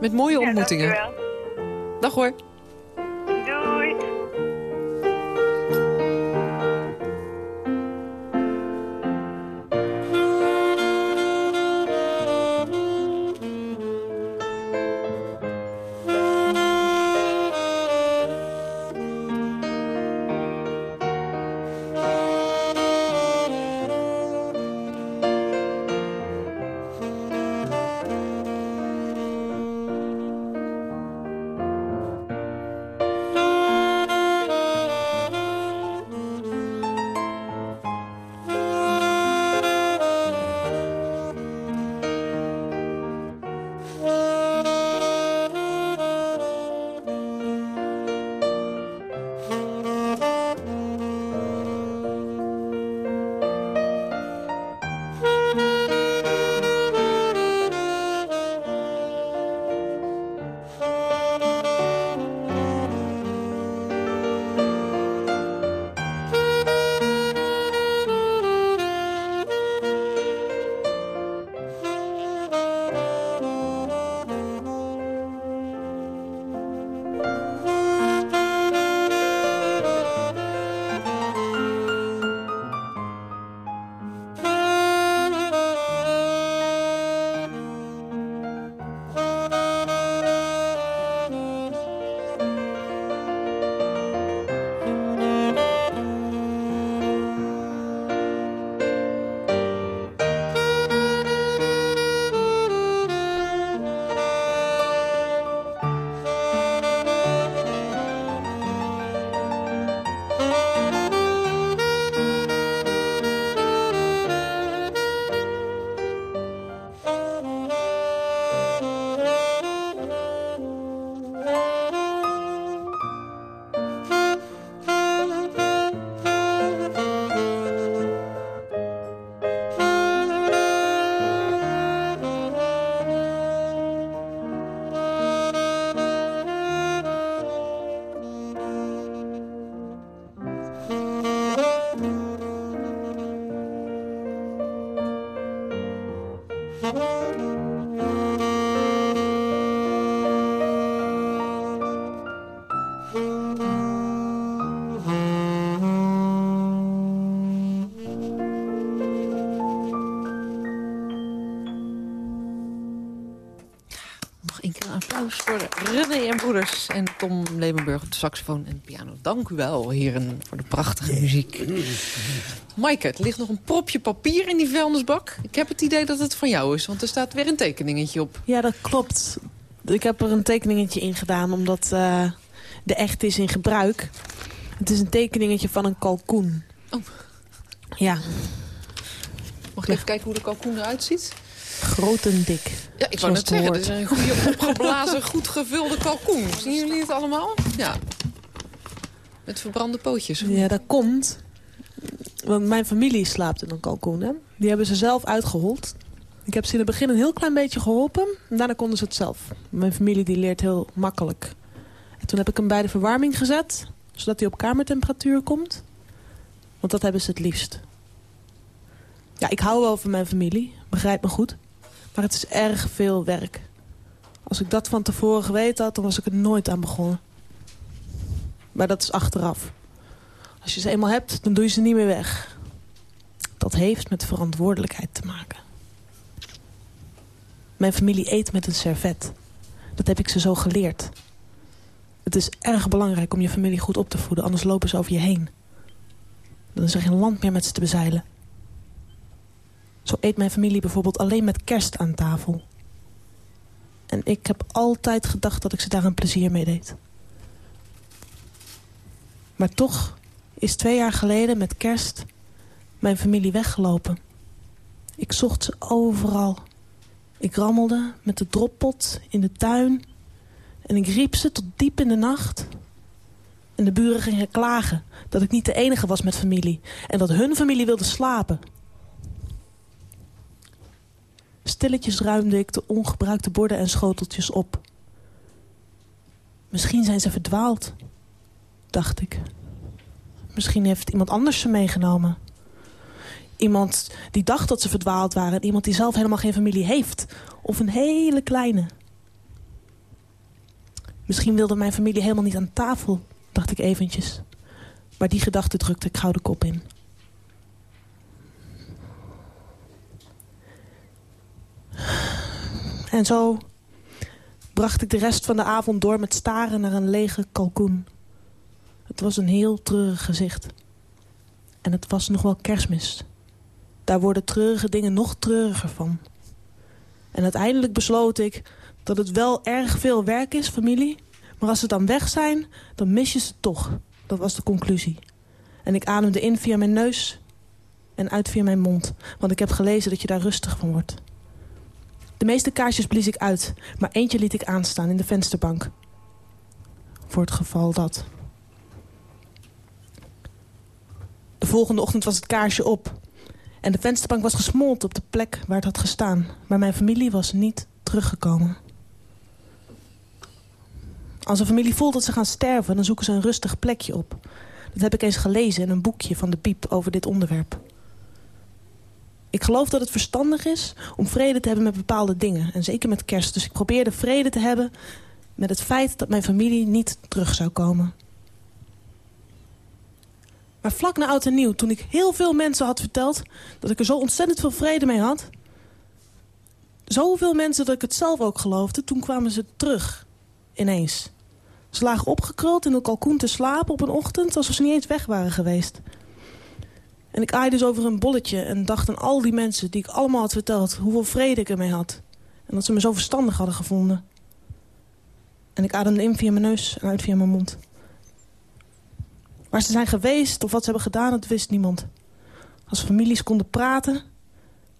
Met mooie Ja, ontmoetingen. dankjewel. Dag hoor. Applaus voor René en Broeders en Tom Levenburg op de saxofoon en piano. Dank u wel, heren, voor de prachtige muziek. Maaike, er ligt nog een propje papier in die vuilnisbak. Ik heb het idee dat het van jou is, want er staat weer een tekeningetje op. Ja, dat klopt. Ik heb er een tekeningetje in gedaan, omdat eh, de echt is in gebruik. Het is een tekeningetje van een kalkoen. Oh. Ja, Mag ik even kijken hoe de kalkoen eruit ziet? Groot en dik. Ja, ik wou net zeggen, het dit is een goede opgeblazen, goed gevulde kalkoen. Zien jullie het allemaal? Ja. Met verbrande pootjes. Ja, dat komt. Want mijn familie slaapt in een kalkoen, hè. Die hebben ze zelf uitgehold. Ik heb ze in het begin een heel klein beetje geholpen. En daarna konden ze het zelf. Mijn familie die leert heel makkelijk. En toen heb ik hem bij de verwarming gezet. Zodat hij op kamertemperatuur komt. Want dat hebben ze het liefst. Ja, ik hou wel van mijn familie. Begrijp me goed. Maar het is erg veel werk. Als ik dat van tevoren geweten had, dan was ik er nooit aan begonnen. Maar dat is achteraf. Als je ze eenmaal hebt, dan doe je ze niet meer weg. Dat heeft met verantwoordelijkheid te maken. Mijn familie eet met een servet. Dat heb ik ze zo geleerd. Het is erg belangrijk om je familie goed op te voeden, anders lopen ze over je heen. Dan is er geen land meer met ze te bezeilen. Zo eet mijn familie bijvoorbeeld alleen met kerst aan tafel. En ik heb altijd gedacht dat ik ze daar een plezier mee deed. Maar toch is twee jaar geleden met kerst mijn familie weggelopen. Ik zocht ze overal. Ik rammelde met de droppot in de tuin. En ik riep ze tot diep in de nacht. En de buren gingen klagen dat ik niet de enige was met familie. En dat hun familie wilde slapen. Stilletjes ruimde ik de ongebruikte borden en schoteltjes op. Misschien zijn ze verdwaald, dacht ik. Misschien heeft iemand anders ze meegenomen. Iemand die dacht dat ze verdwaald waren. En iemand die zelf helemaal geen familie heeft. Of een hele kleine. Misschien wilde mijn familie helemaal niet aan tafel, dacht ik eventjes. Maar die gedachte drukte ik gauw de kop in. En zo bracht ik de rest van de avond door met staren naar een lege kalkoen. Het was een heel treurig gezicht. En het was nog wel kerstmis. Daar worden treurige dingen nog treuriger van. En uiteindelijk besloot ik dat het wel erg veel werk is, familie. Maar als ze dan weg zijn, dan mis je ze toch. Dat was de conclusie. En ik ademde in via mijn neus en uit via mijn mond. Want ik heb gelezen dat je daar rustig van wordt. De meeste kaarsjes blies ik uit, maar eentje liet ik aanstaan in de vensterbank. Voor het geval dat... De volgende ochtend was het kaarsje op. En de vensterbank was gesmolten op de plek waar het had gestaan. Maar mijn familie was niet teruggekomen. Als een familie voelt dat ze gaan sterven, dan zoeken ze een rustig plekje op. Dat heb ik eens gelezen in een boekje van de Piep over dit onderwerp. Ik geloof dat het verstandig is om vrede te hebben met bepaalde dingen. En zeker met kerst. Dus ik probeerde vrede te hebben met het feit dat mijn familie niet terug zou komen. Maar vlak na oud en nieuw, toen ik heel veel mensen had verteld... dat ik er zo ontzettend veel vrede mee had... zoveel mensen dat ik het zelf ook geloofde... toen kwamen ze terug, ineens. Ze lagen opgekruld in een kalkoen te slapen op een ochtend... alsof ze niet eens weg waren geweest. En ik aaide dus over een bolletje en dacht aan al die mensen... die ik allemaal had verteld, hoeveel vrede ik ermee had. En dat ze me zo verstandig hadden gevonden. En ik ademde in via mijn neus en uit via mijn mond. Waar ze zijn geweest of wat ze hebben gedaan, dat wist niemand. Als families konden praten.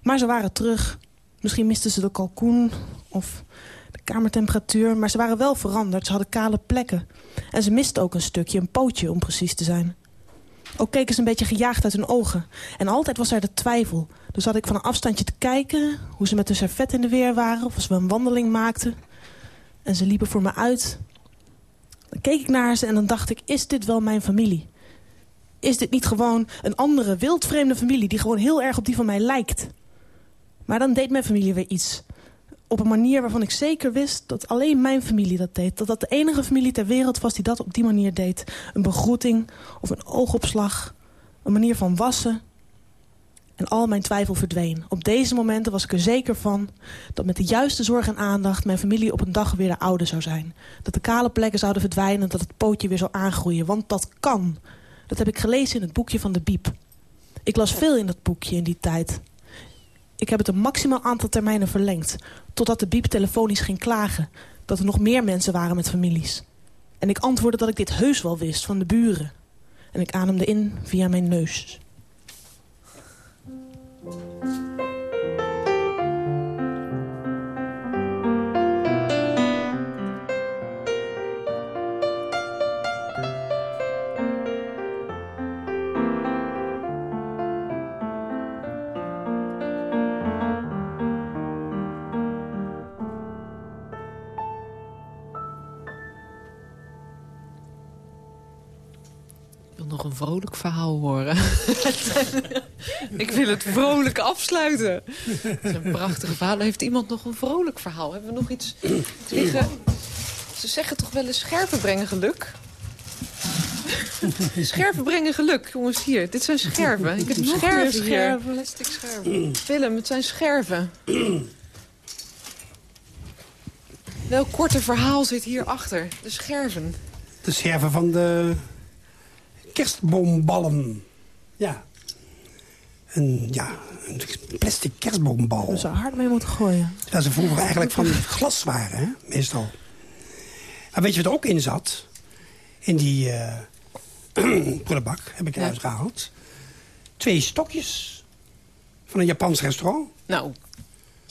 Maar ze waren terug. Misschien misten ze de kalkoen of de kamertemperatuur. Maar ze waren wel veranderd. Ze hadden kale plekken. En ze misten ook een stukje, een pootje om precies te zijn. Ook keken ze een beetje gejaagd uit hun ogen. En altijd was er de twijfel. Dus had ik van een afstandje te kijken... hoe ze met hun servet in de weer waren... of als we een wandeling maakten. En ze liepen voor me uit. Dan keek ik naar ze en dan dacht ik... is dit wel mijn familie? Is dit niet gewoon een andere, wildvreemde familie... die gewoon heel erg op die van mij lijkt? Maar dan deed mijn familie weer iets. Op een manier waarvan ik zeker wist dat alleen mijn familie dat deed. Dat dat de enige familie ter wereld was die dat op die manier deed. Een begroeting of een oogopslag. Een manier van wassen. En al mijn twijfel verdween. Op deze momenten was ik er zeker van dat met de juiste zorg en aandacht... mijn familie op een dag weer de oude zou zijn. Dat de kale plekken zouden verdwijnen en dat het pootje weer zou aangroeien. Want dat kan. Dat heb ik gelezen in het boekje van de Biep. Ik las veel in dat boekje in die tijd. Ik heb het een maximaal aantal termijnen verlengd. Totdat de Biep telefonisch ging klagen. Dat er nog meer mensen waren met families. En ik antwoordde dat ik dit heus wel wist van de buren. En ik ademde in via mijn neus. Vrolijk verhaal horen. ik wil het vrolijk afsluiten. Dat is een prachtige verhaal. Heeft iemand nog een vrolijk verhaal? Hebben we nog iets liggen? Ze zeggen toch wel eens scherpen brengen geluk? Scherven brengen geluk, jongens, hier. Dit zijn scherven. Ik heb Nog scherven scherven. Plastic scherven. Willem, het zijn scherven. Welk korte verhaal zit hierachter? De scherven. De scherven van de kerstboomballen. Ja. Een, ja, een plastic kerstboombal. We zouden hard mee moeten gooien. Dat ze vroeger eigenlijk van glas waren, hè? meestal. Maar weet je wat er ook in zat? In die eh prullenbak heb ik eruit gehaald. Twee stokjes van een Japans restaurant. Nou,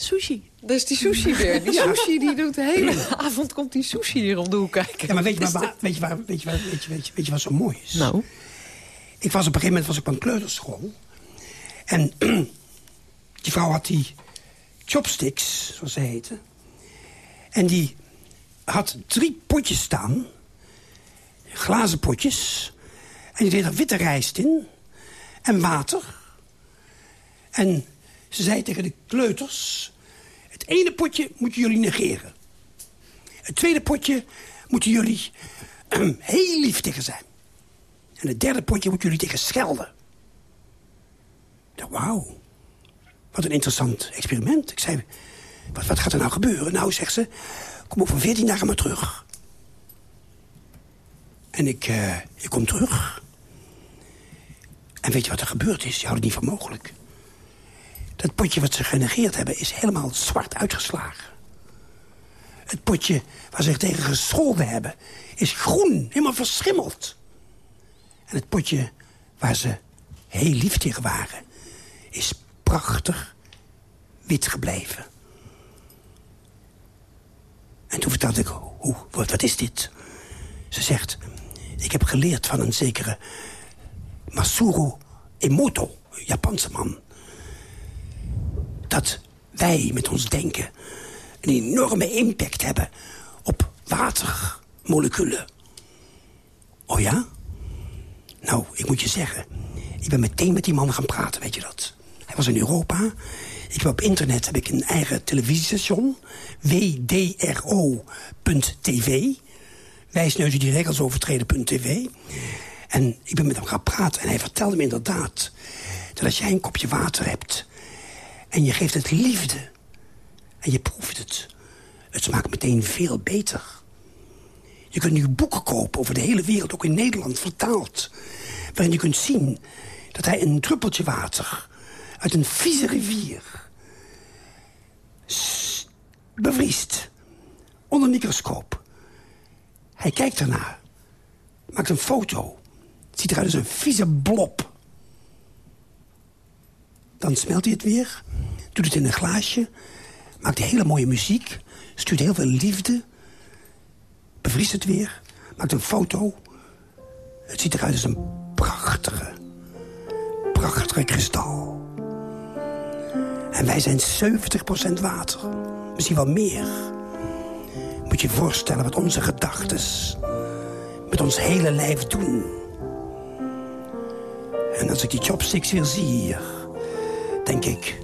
Sushi. dat is die sushi weer. Die sushi die doet de hele avond komt die sushi hier om de hoek kijken. Ja, maar weet je, waar, waar- weet je, waar, weet je, waar, weet je, weet je, weet je wat zo mooi is? Nou, Ik was op een gegeven moment was ik op een kleuterschool. En die vrouw had die chopsticks, zoals ze heten. En die had drie potjes staan. Glazen potjes. En die deed er witte rijst in. En water. En ze zei tegen de kleuters... Het ene potje moeten jullie negeren. Het tweede potje moeten jullie heel lief tegen zijn. En het derde potje moeten jullie tegen schelden. Wauw. Wat een interessant experiment. Ik zei, wat, wat gaat er nou gebeuren? Nou, zegt ze, kom over veertien dagen maar terug. En ik, eh, ik kom terug. En weet je wat er gebeurd is? Je houdt het niet voor mogelijk. Dat potje wat ze genegeerd hebben is helemaal zwart uitgeslagen. Het potje waar ze tegen gescholden hebben is groen, helemaal verschimmeld. En het potje waar ze heel lief tegen waren... is prachtig wit gebleven. En toen vertelde ik, hoe, wat, is dit? Ze zegt, ik heb geleerd van een zekere Masuro Emoto, Japanse man... dat wij met ons denken een enorme impact hebben op watermoleculen. Oh ja? Nou, ik moet je zeggen, ik ben meteen met die man gaan praten, weet je dat? Hij was in Europa. Ik heb op internet heb ik een eigen televisiestation. WDRO.tv. Wijsneuzen die regels overtreden.tv. En ik ben met hem gaan praten en hij vertelde me inderdaad... dat als jij een kopje water hebt en je geeft het liefde... en je proeft het, het smaakt meteen veel beter... Je kunt nu boeken kopen over de hele wereld, ook in Nederland, vertaald. Waarin je kunt zien dat hij een druppeltje water uit een vieze rivier... bevriest. Onder een microscoop. Hij kijkt ernaar. Maakt een foto. Ziet eruit als een vieze blob. Dan smelt hij het weer. Doet het in een glaasje. Maakt hele mooie muziek. Stuurt heel veel liefde bevriest het weer, maakt een foto. Het ziet eruit als een prachtige, prachtige kristal. En wij zijn 70% water, misschien wel meer. Moet je je voorstellen wat onze gedachten met ons hele lijf doen. En als ik die chopsticks weer zie hier, denk ik...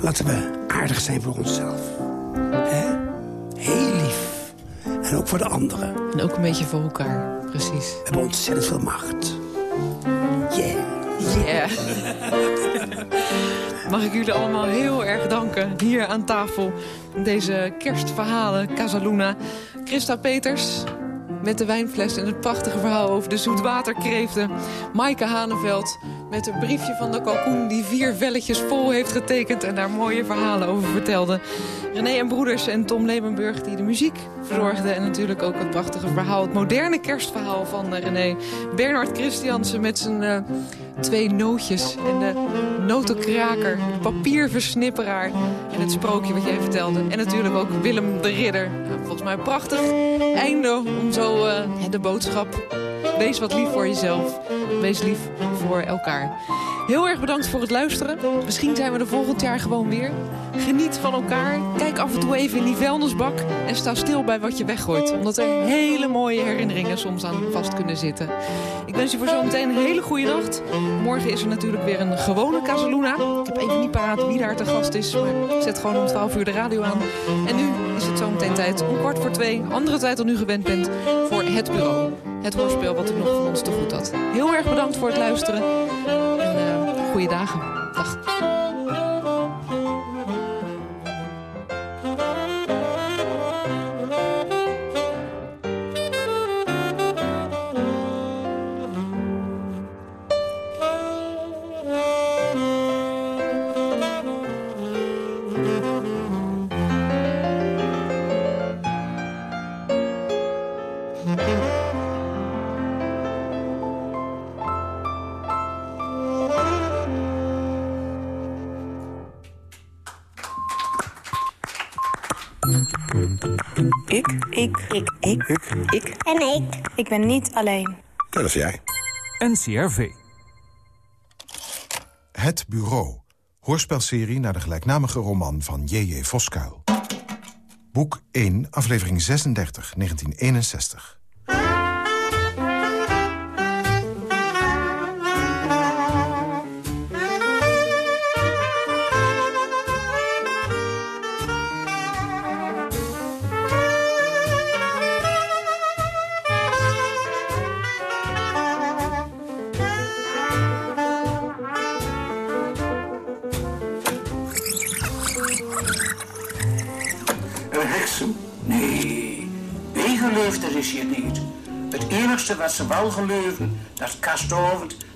laten we aardig zijn voor onszelf. Heel lief. En ook voor de anderen. We en ook een beetje voor elkaar. Precies. hebben ontzettend veel macht. Yeah. Yeah. Mag ik jullie allemaal heel erg danken hier aan tafel. Deze kerstverhalen, Casaluna. Christa Peters met de wijnfles en het prachtige verhaal over de zoetwaterkreeften. Maaike Haneveld met een briefje van de kalkoen die vier velletjes vol heeft getekend... en daar mooie verhalen over vertelde. René en Broeders en Tom Lemenburg die de muziek verzorgden... en natuurlijk ook het prachtige verhaal, het moderne kerstverhaal van eh, René. Bernard Christiansen met zijn eh, twee nootjes en de notenkraker, de papierversnipperaar... en het sprookje wat jij vertelde. En natuurlijk ook Willem de Ridder. Nou, volgens mij een prachtig einde om zo eh, de boodschap... Wees wat lief voor jezelf. Wees lief voor elkaar. Heel erg bedankt voor het luisteren. Misschien zijn we er volgend jaar gewoon weer. Geniet van elkaar. Kijk af en toe even in die vuilnisbak. En sta stil bij wat je weggooit. Omdat er hele mooie herinneringen soms aan vast kunnen zitten. Ik wens je voor zometeen een hele goede nacht. Morgen is er natuurlijk weer een gewone Casaluna. Ik heb even niet paraat wie daar te gast is. Maar zet gewoon om 12 uur de radio aan. En nu is het zometeen tijd om kwart voor twee. Andere tijd dan u gewend bent voor het bureau. Het hoorspel wat u nog van ons te goed had. Heel erg bedankt voor het luisteren. En uh, goede dagen. Dag. Ik. Ik. Ik. Ik. Ik. En ik. Ik ben niet alleen. Dat is jij. NCRV. Het Bureau. Hoorspelserie naar de gelijknamige roman van J.J. Voskuil. Boek 1, aflevering 36, 1961. Ze wel geloven, dat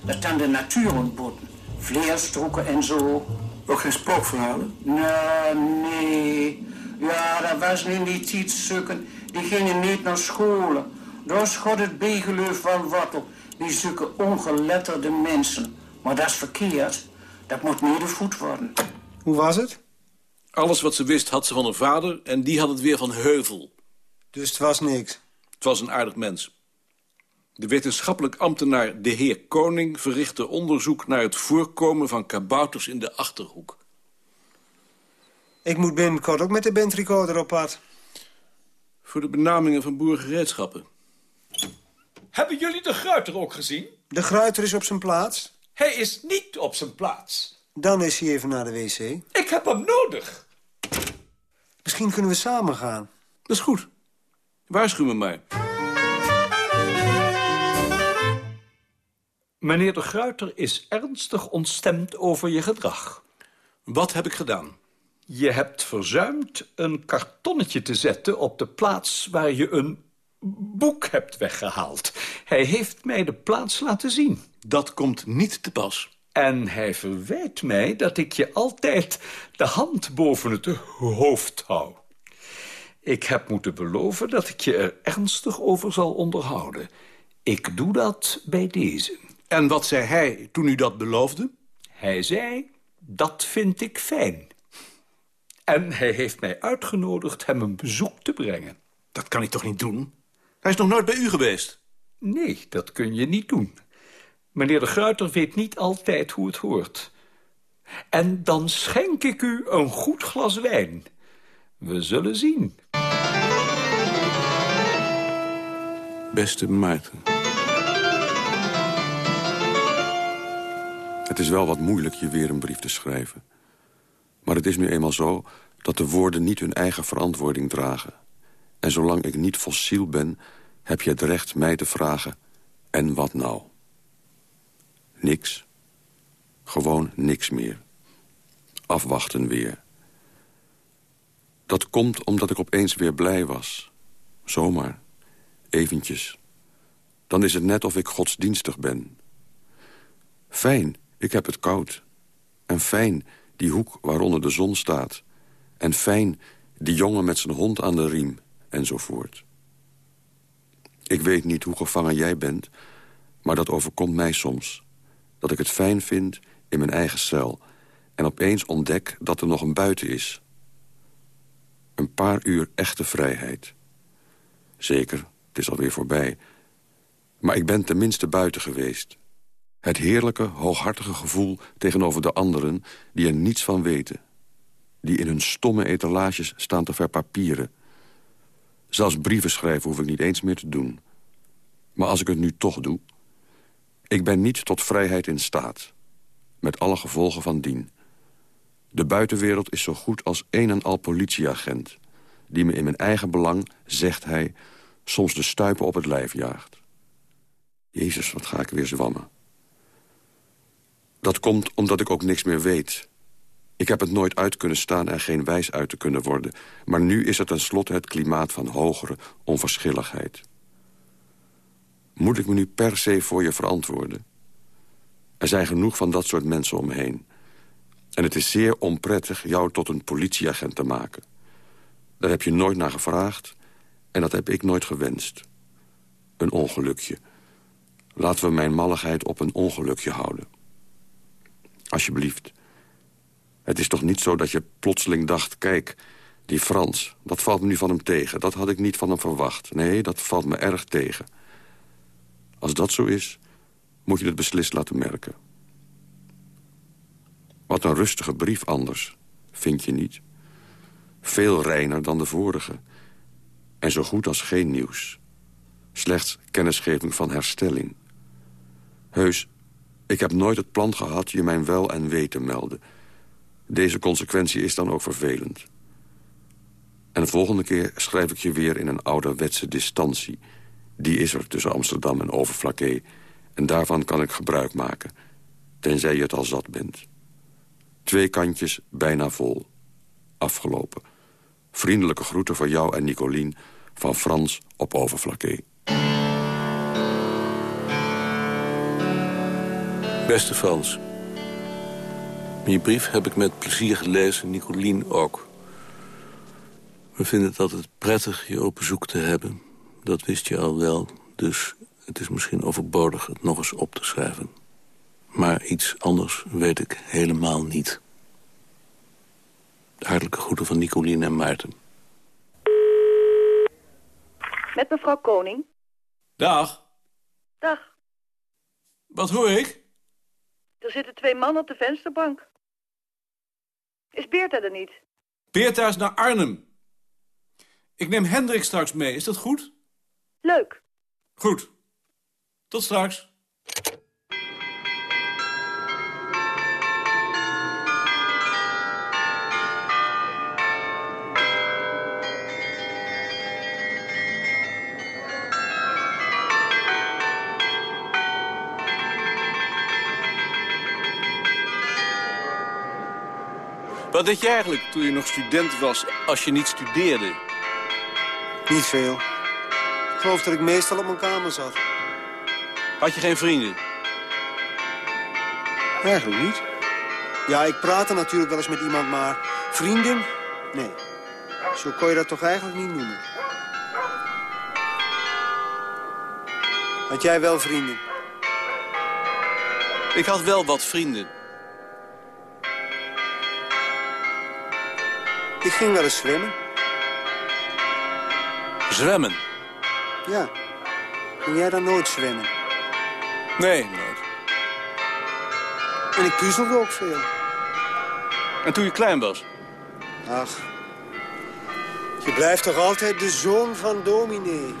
dat dan de natuur ontboeten. Vleerstroeken en zo. Ook geen spookverhalen? Nee, nee. Ja, dat was in die tijd. Die gingen niet naar scholen. Daar schot het bijgeloof van wortel. Die zoeken ongeletterde mensen. Maar dat is verkeerd. Dat moet voet worden. Hoe was het? Alles wat ze wist had ze van haar vader en die had het weer van Heuvel. Dus het was niks? Het was een aardig mens. De wetenschappelijk ambtenaar de heer Koning verrichtte onderzoek naar het voorkomen van kabouters in de Achterhoek. Ik moet binnenkort ook met de bandrecorder op pad. Voor de benamingen van boergereedschappen. Hebben jullie de gruiter ook gezien? De gruiter is op zijn plaats. Hij is niet op zijn plaats. Dan is hij even naar de wc. Ik heb hem nodig. Misschien kunnen we samen gaan. Dat is goed. Waarschuw me maar. Meneer de Gruiter is ernstig ontstemd over je gedrag. Wat heb ik gedaan? Je hebt verzuimd een kartonnetje te zetten op de plaats waar je een boek hebt weggehaald. Hij heeft mij de plaats laten zien. Dat komt niet te pas. En hij verwijt mij dat ik je altijd de hand boven het hoofd hou. Ik heb moeten beloven dat ik je er ernstig over zal onderhouden. Ik doe dat bij deze. En wat zei hij toen u dat beloofde? Hij zei, dat vind ik fijn. En hij heeft mij uitgenodigd hem een bezoek te brengen. Dat kan ik toch niet doen? Hij is nog nooit bij u geweest? Nee, dat kun je niet doen. Meneer de Gruiter weet niet altijd hoe het hoort. En dan schenk ik u een goed glas wijn. We zullen zien. Beste Maarten. Het is wel wat moeilijk je weer een brief te schrijven. Maar het is nu eenmaal zo dat de woorden niet hun eigen verantwoording dragen. En zolang ik niet fossiel ben, heb je het recht mij te vragen... en wat nou? Niks. Gewoon niks meer. Afwachten weer. Dat komt omdat ik opeens weer blij was. Zomaar. Eventjes. Dan is het net of ik godsdienstig ben. Fijn, ik heb het koud. En fijn, die hoek waaronder de zon staat. En fijn, die jongen met zijn hond aan de riem, enzovoort. Ik weet niet hoe gevangen jij bent, maar dat overkomt mij soms. Dat ik het fijn vind in mijn eigen cel... en opeens ontdek dat er nog een buiten is. Een paar uur echte vrijheid. Zeker, het is alweer voorbij. Maar ik ben tenminste buiten geweest. Het heerlijke, hooghartige gevoel tegenover de anderen... die er niets van weten. Die in hun stomme etalages staan te verpapieren. Zelfs brieven schrijven hoef ik niet eens meer te doen. Maar als ik het nu toch doe... Ik ben niet tot vrijheid in staat. Met alle gevolgen van dien. De buitenwereld is zo goed als een en al politieagent... die me in mijn eigen belang, zegt hij... soms de stuipen op het lijf jaagt. Jezus, wat ga ik weer zwammen. Dat komt omdat ik ook niks meer weet. Ik heb het nooit uit kunnen staan en geen wijs uit te kunnen worden. Maar nu is het tenslotte het klimaat van hogere onverschilligheid. Moet ik me nu per se voor je verantwoorden? Er zijn genoeg van dat soort mensen om me heen. En het is zeer onprettig jou tot een politieagent te maken. Daar heb je nooit naar gevraagd en dat heb ik nooit gewenst. Een ongelukje. Laten we mijn malligheid op een ongelukje houden. Alsjeblieft. Het is toch niet zo dat je plotseling dacht... kijk, die Frans, dat valt me nu van hem tegen. Dat had ik niet van hem verwacht. Nee, dat valt me erg tegen. Als dat zo is, moet je het beslist laten merken. Wat een rustige brief anders, vind je niet? Veel reiner dan de vorige. En zo goed als geen nieuws. Slechts kennisgeving van herstelling. Heus, ik heb nooit het plan gehad je mijn wel en wee te melden. Deze consequentie is dan ook vervelend. En de volgende keer schrijf ik je weer in een ouderwetse distantie. Die is er tussen Amsterdam en Overflakkee. En daarvan kan ik gebruik maken. Tenzij je het al zat bent. Twee kantjes bijna vol. Afgelopen. Vriendelijke groeten voor jou en Nicolien... van Frans op Overflakkee. Beste Frans. Je brief heb ik met plezier gelezen, Nicolien ook. We vinden het altijd prettig je op bezoek te hebben. Dat wist je al wel, dus het is misschien overbodig het nog eens op te schrijven. Maar iets anders weet ik helemaal niet. De hartelijke groeten van Nicolien en Maarten. Met mevrouw Koning. Dag. Dag. Wat hoor ik? Er zitten twee mannen op de vensterbank. Is Beerta er niet? Beerta is naar Arnhem. Ik neem Hendrik straks mee, is dat goed? Leuk. Goed. Tot straks. Wat deed je eigenlijk toen je nog student was als je niet studeerde? Niet veel. Ik geloof dat ik meestal op mijn kamer zat. Had je geen vrienden? Eigenlijk niet. Ja, ik praatte natuurlijk wel eens met iemand, maar vrienden? Nee. Zo kon je dat toch eigenlijk niet noemen. Had jij wel vrienden? Ik had wel wat vrienden. Ik ging wel eens zwemmen. Zwemmen? Ja. Ging jij dan nooit zwemmen? Nee, nooit. En ik puzzelde ook veel. En toen je klein was? Ach, je blijft toch altijd de zoon van dominee?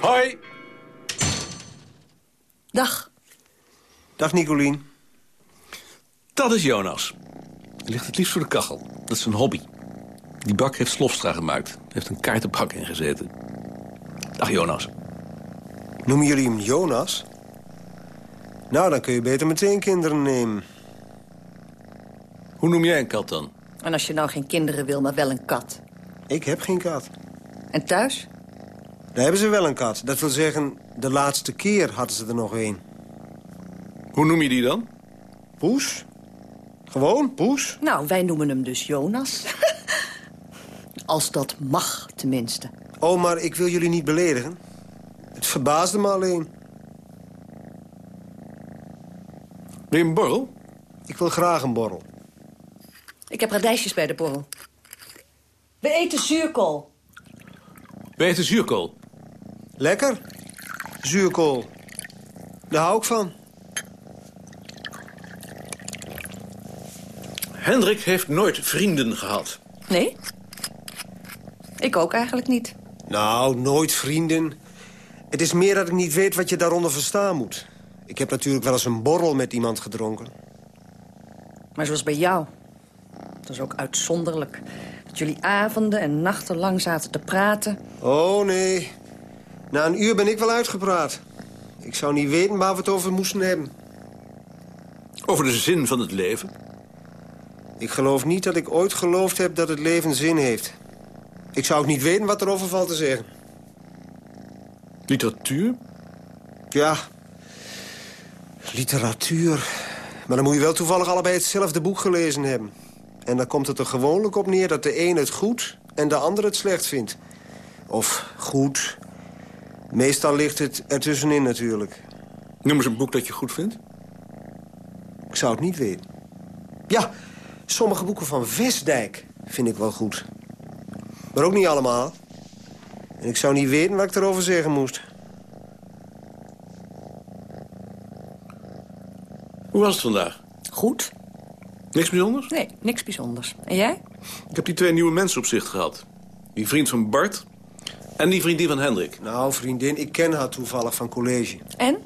Hoi. Dag. Dag, Nicolien. Dat is Jonas. Hij ligt het liefst voor de kachel. Dat is een hobby. Die bak heeft Slofstra gemaakt. Hij heeft een kaartenbak ingezeten. Dag Jonas. Noemen jullie hem Jonas? Nou, dan kun je beter meteen kinderen nemen. Hoe noem jij een kat dan? En als je nou geen kinderen wil, maar wel een kat. Ik heb geen kat. En thuis? Daar hebben ze wel een kat. Dat wil zeggen, de laatste keer hadden ze er nog een. Hoe noem je die dan? Poes. Gewoon, Poes. Nou, wij noemen hem dus Jonas. Als dat mag, tenminste. Oh, maar ik wil jullie niet beledigen. Het verbaasde me alleen. Wil je een borrel? Ik wil graag een borrel. Ik heb radijsjes bij de borrel. We eten zuurkool. We eten zuurkool. Lekker. Zuurkool. Daar hou ik van. Hendrik heeft nooit vrienden gehad. Nee? Ik ook eigenlijk niet. Nou, nooit vrienden. Het is meer dat ik niet weet wat je daaronder verstaan moet. Ik heb natuurlijk wel eens een borrel met iemand gedronken. Maar zoals bij jou. Het was ook uitzonderlijk. Dat jullie avonden en nachten lang zaten te praten. Oh, nee. Na een uur ben ik wel uitgepraat. Ik zou niet weten waar we het over moesten hebben. Over de zin van het leven? Ik geloof niet dat ik ooit geloofd heb dat het leven zin heeft. Ik zou ook niet weten wat erover valt te zeggen. Literatuur? Ja. Literatuur. Maar dan moet je wel toevallig allebei hetzelfde boek gelezen hebben. En dan komt het er gewoonlijk op neer dat de een het goed en de ander het slecht vindt. Of goed. Meestal ligt het ertussenin natuurlijk. Noem eens een boek dat je goed vindt. Ik zou het niet weten. Ja, sommige boeken van Westdijk vind ik wel goed. Maar ook niet allemaal. En ik zou niet weten wat ik erover zeggen moest. Hoe was het vandaag? Goed. Niks bijzonders? Nee, niks bijzonders. En jij? Ik heb die twee nieuwe mensen op zicht gehad. Die vriend van Bart en die vriendin van Hendrik. Nou, vriendin, ik ken haar toevallig van college. En?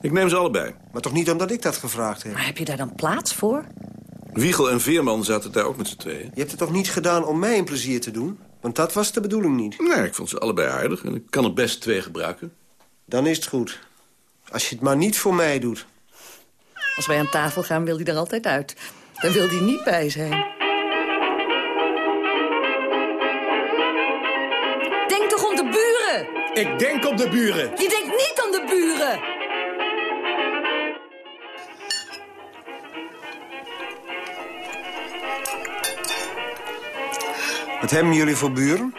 Ik neem ze allebei. Maar toch niet omdat ik dat gevraagd heb? Maar heb je daar dan plaats voor? Wiegel en Veerman zaten daar ook met z'n tweeën. Je hebt het toch niet gedaan om mij een plezier te doen? Want dat was de bedoeling niet. Nee, ik vond ze allebei aardig en ik kan er best twee gebruiken. Dan is het goed. Als je het maar niet voor mij doet. Als wij aan tafel gaan, wil hij er altijd uit. Dan wil hij niet bij zijn. Denk toch om de buren! Ik denk op de buren. Je denkt niet aan de buren! Wat hebben jullie voor buren?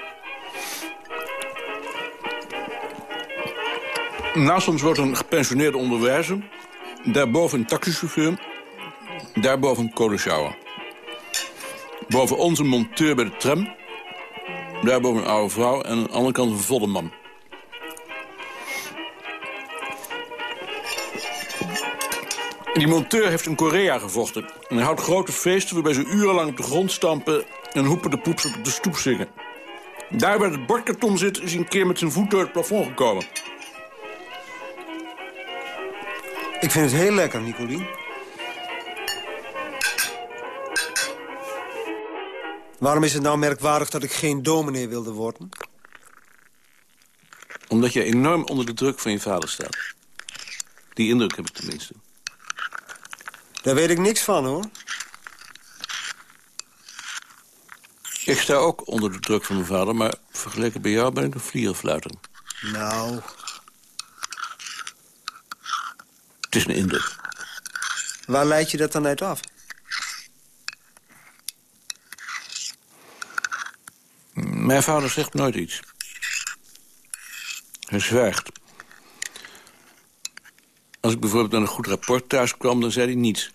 Naast ons wordt een gepensioneerde onderwijzer. Daarboven een taxichauffeur. Daarboven een kolensjouwer. Boven ons een monteur bij de tram. Daarboven een oude vrouw en aan de andere kant een volle man. Die monteur heeft in Korea gevochten. En hij houdt grote feesten waarbij ze urenlang op de grond stampen... en hoepen de poeps op de stoep zingen. Daar waar het bordkarton zit, is hij een keer met zijn voet door het plafond gekomen. Ik vind het heel lekker, Nicolien. Waarom is het nou merkwaardig dat ik geen dominee wilde worden? Omdat je enorm onder de druk van je vader staat. Die indruk heb ik tenminste. Daar weet ik niks van, hoor. Ik sta ook onder de druk van mijn vader, maar vergeleken bij jou ben ik een vlierenfluiter. Nou, Het is een indruk. waar leid je dat dan uit af? Mijn vader zegt nooit iets. Hij zwijgt. Als ik bijvoorbeeld met een goed rapport thuis kwam, dan zei hij niets.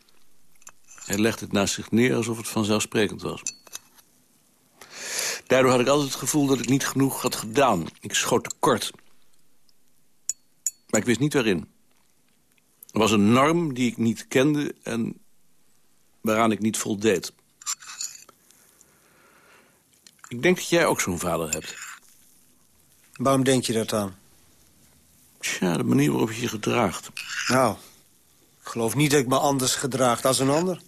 Hij legde het naast zich neer alsof het vanzelfsprekend was. Daardoor had ik altijd het gevoel dat ik niet genoeg had gedaan. Ik schoot tekort. Maar ik wist niet waarin. Er was een norm die ik niet kende en waaraan ik niet voldeed. Ik denk dat jij ook zo'n vader hebt. Waarom denk je dat dan? Tja, de manier waarop je je gedraagt. Nou, ik geloof niet dat ik me anders gedraag als een ander.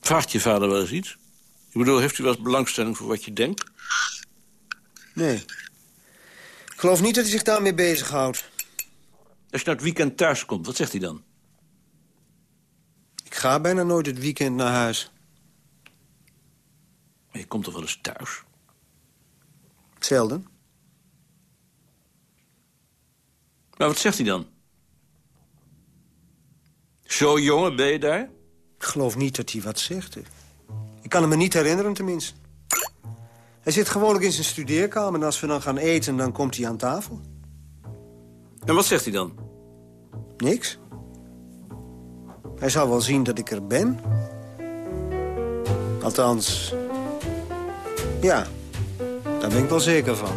Vraagt je vader wel eens iets? Ik bedoel, heeft u wel eens belangstelling voor wat je denkt? Nee. Ik geloof niet dat hij zich daarmee bezighoudt. Als je naar het weekend thuis komt, wat zegt hij dan? Ik ga bijna nooit het weekend naar huis. Maar je komt toch wel eens thuis? Zelden. Maar wat zegt hij dan? Zo jongen ben je daar? Ik geloof niet dat hij wat zegt. Ik kan hem me niet herinneren, tenminste. Hij zit gewoonlijk in zijn studeerkamer... en als we dan gaan eten, dan komt hij aan tafel. En wat zegt hij dan? Niks. Hij zal wel zien dat ik er ben. Althans... Ja, daar ben ik wel zeker van.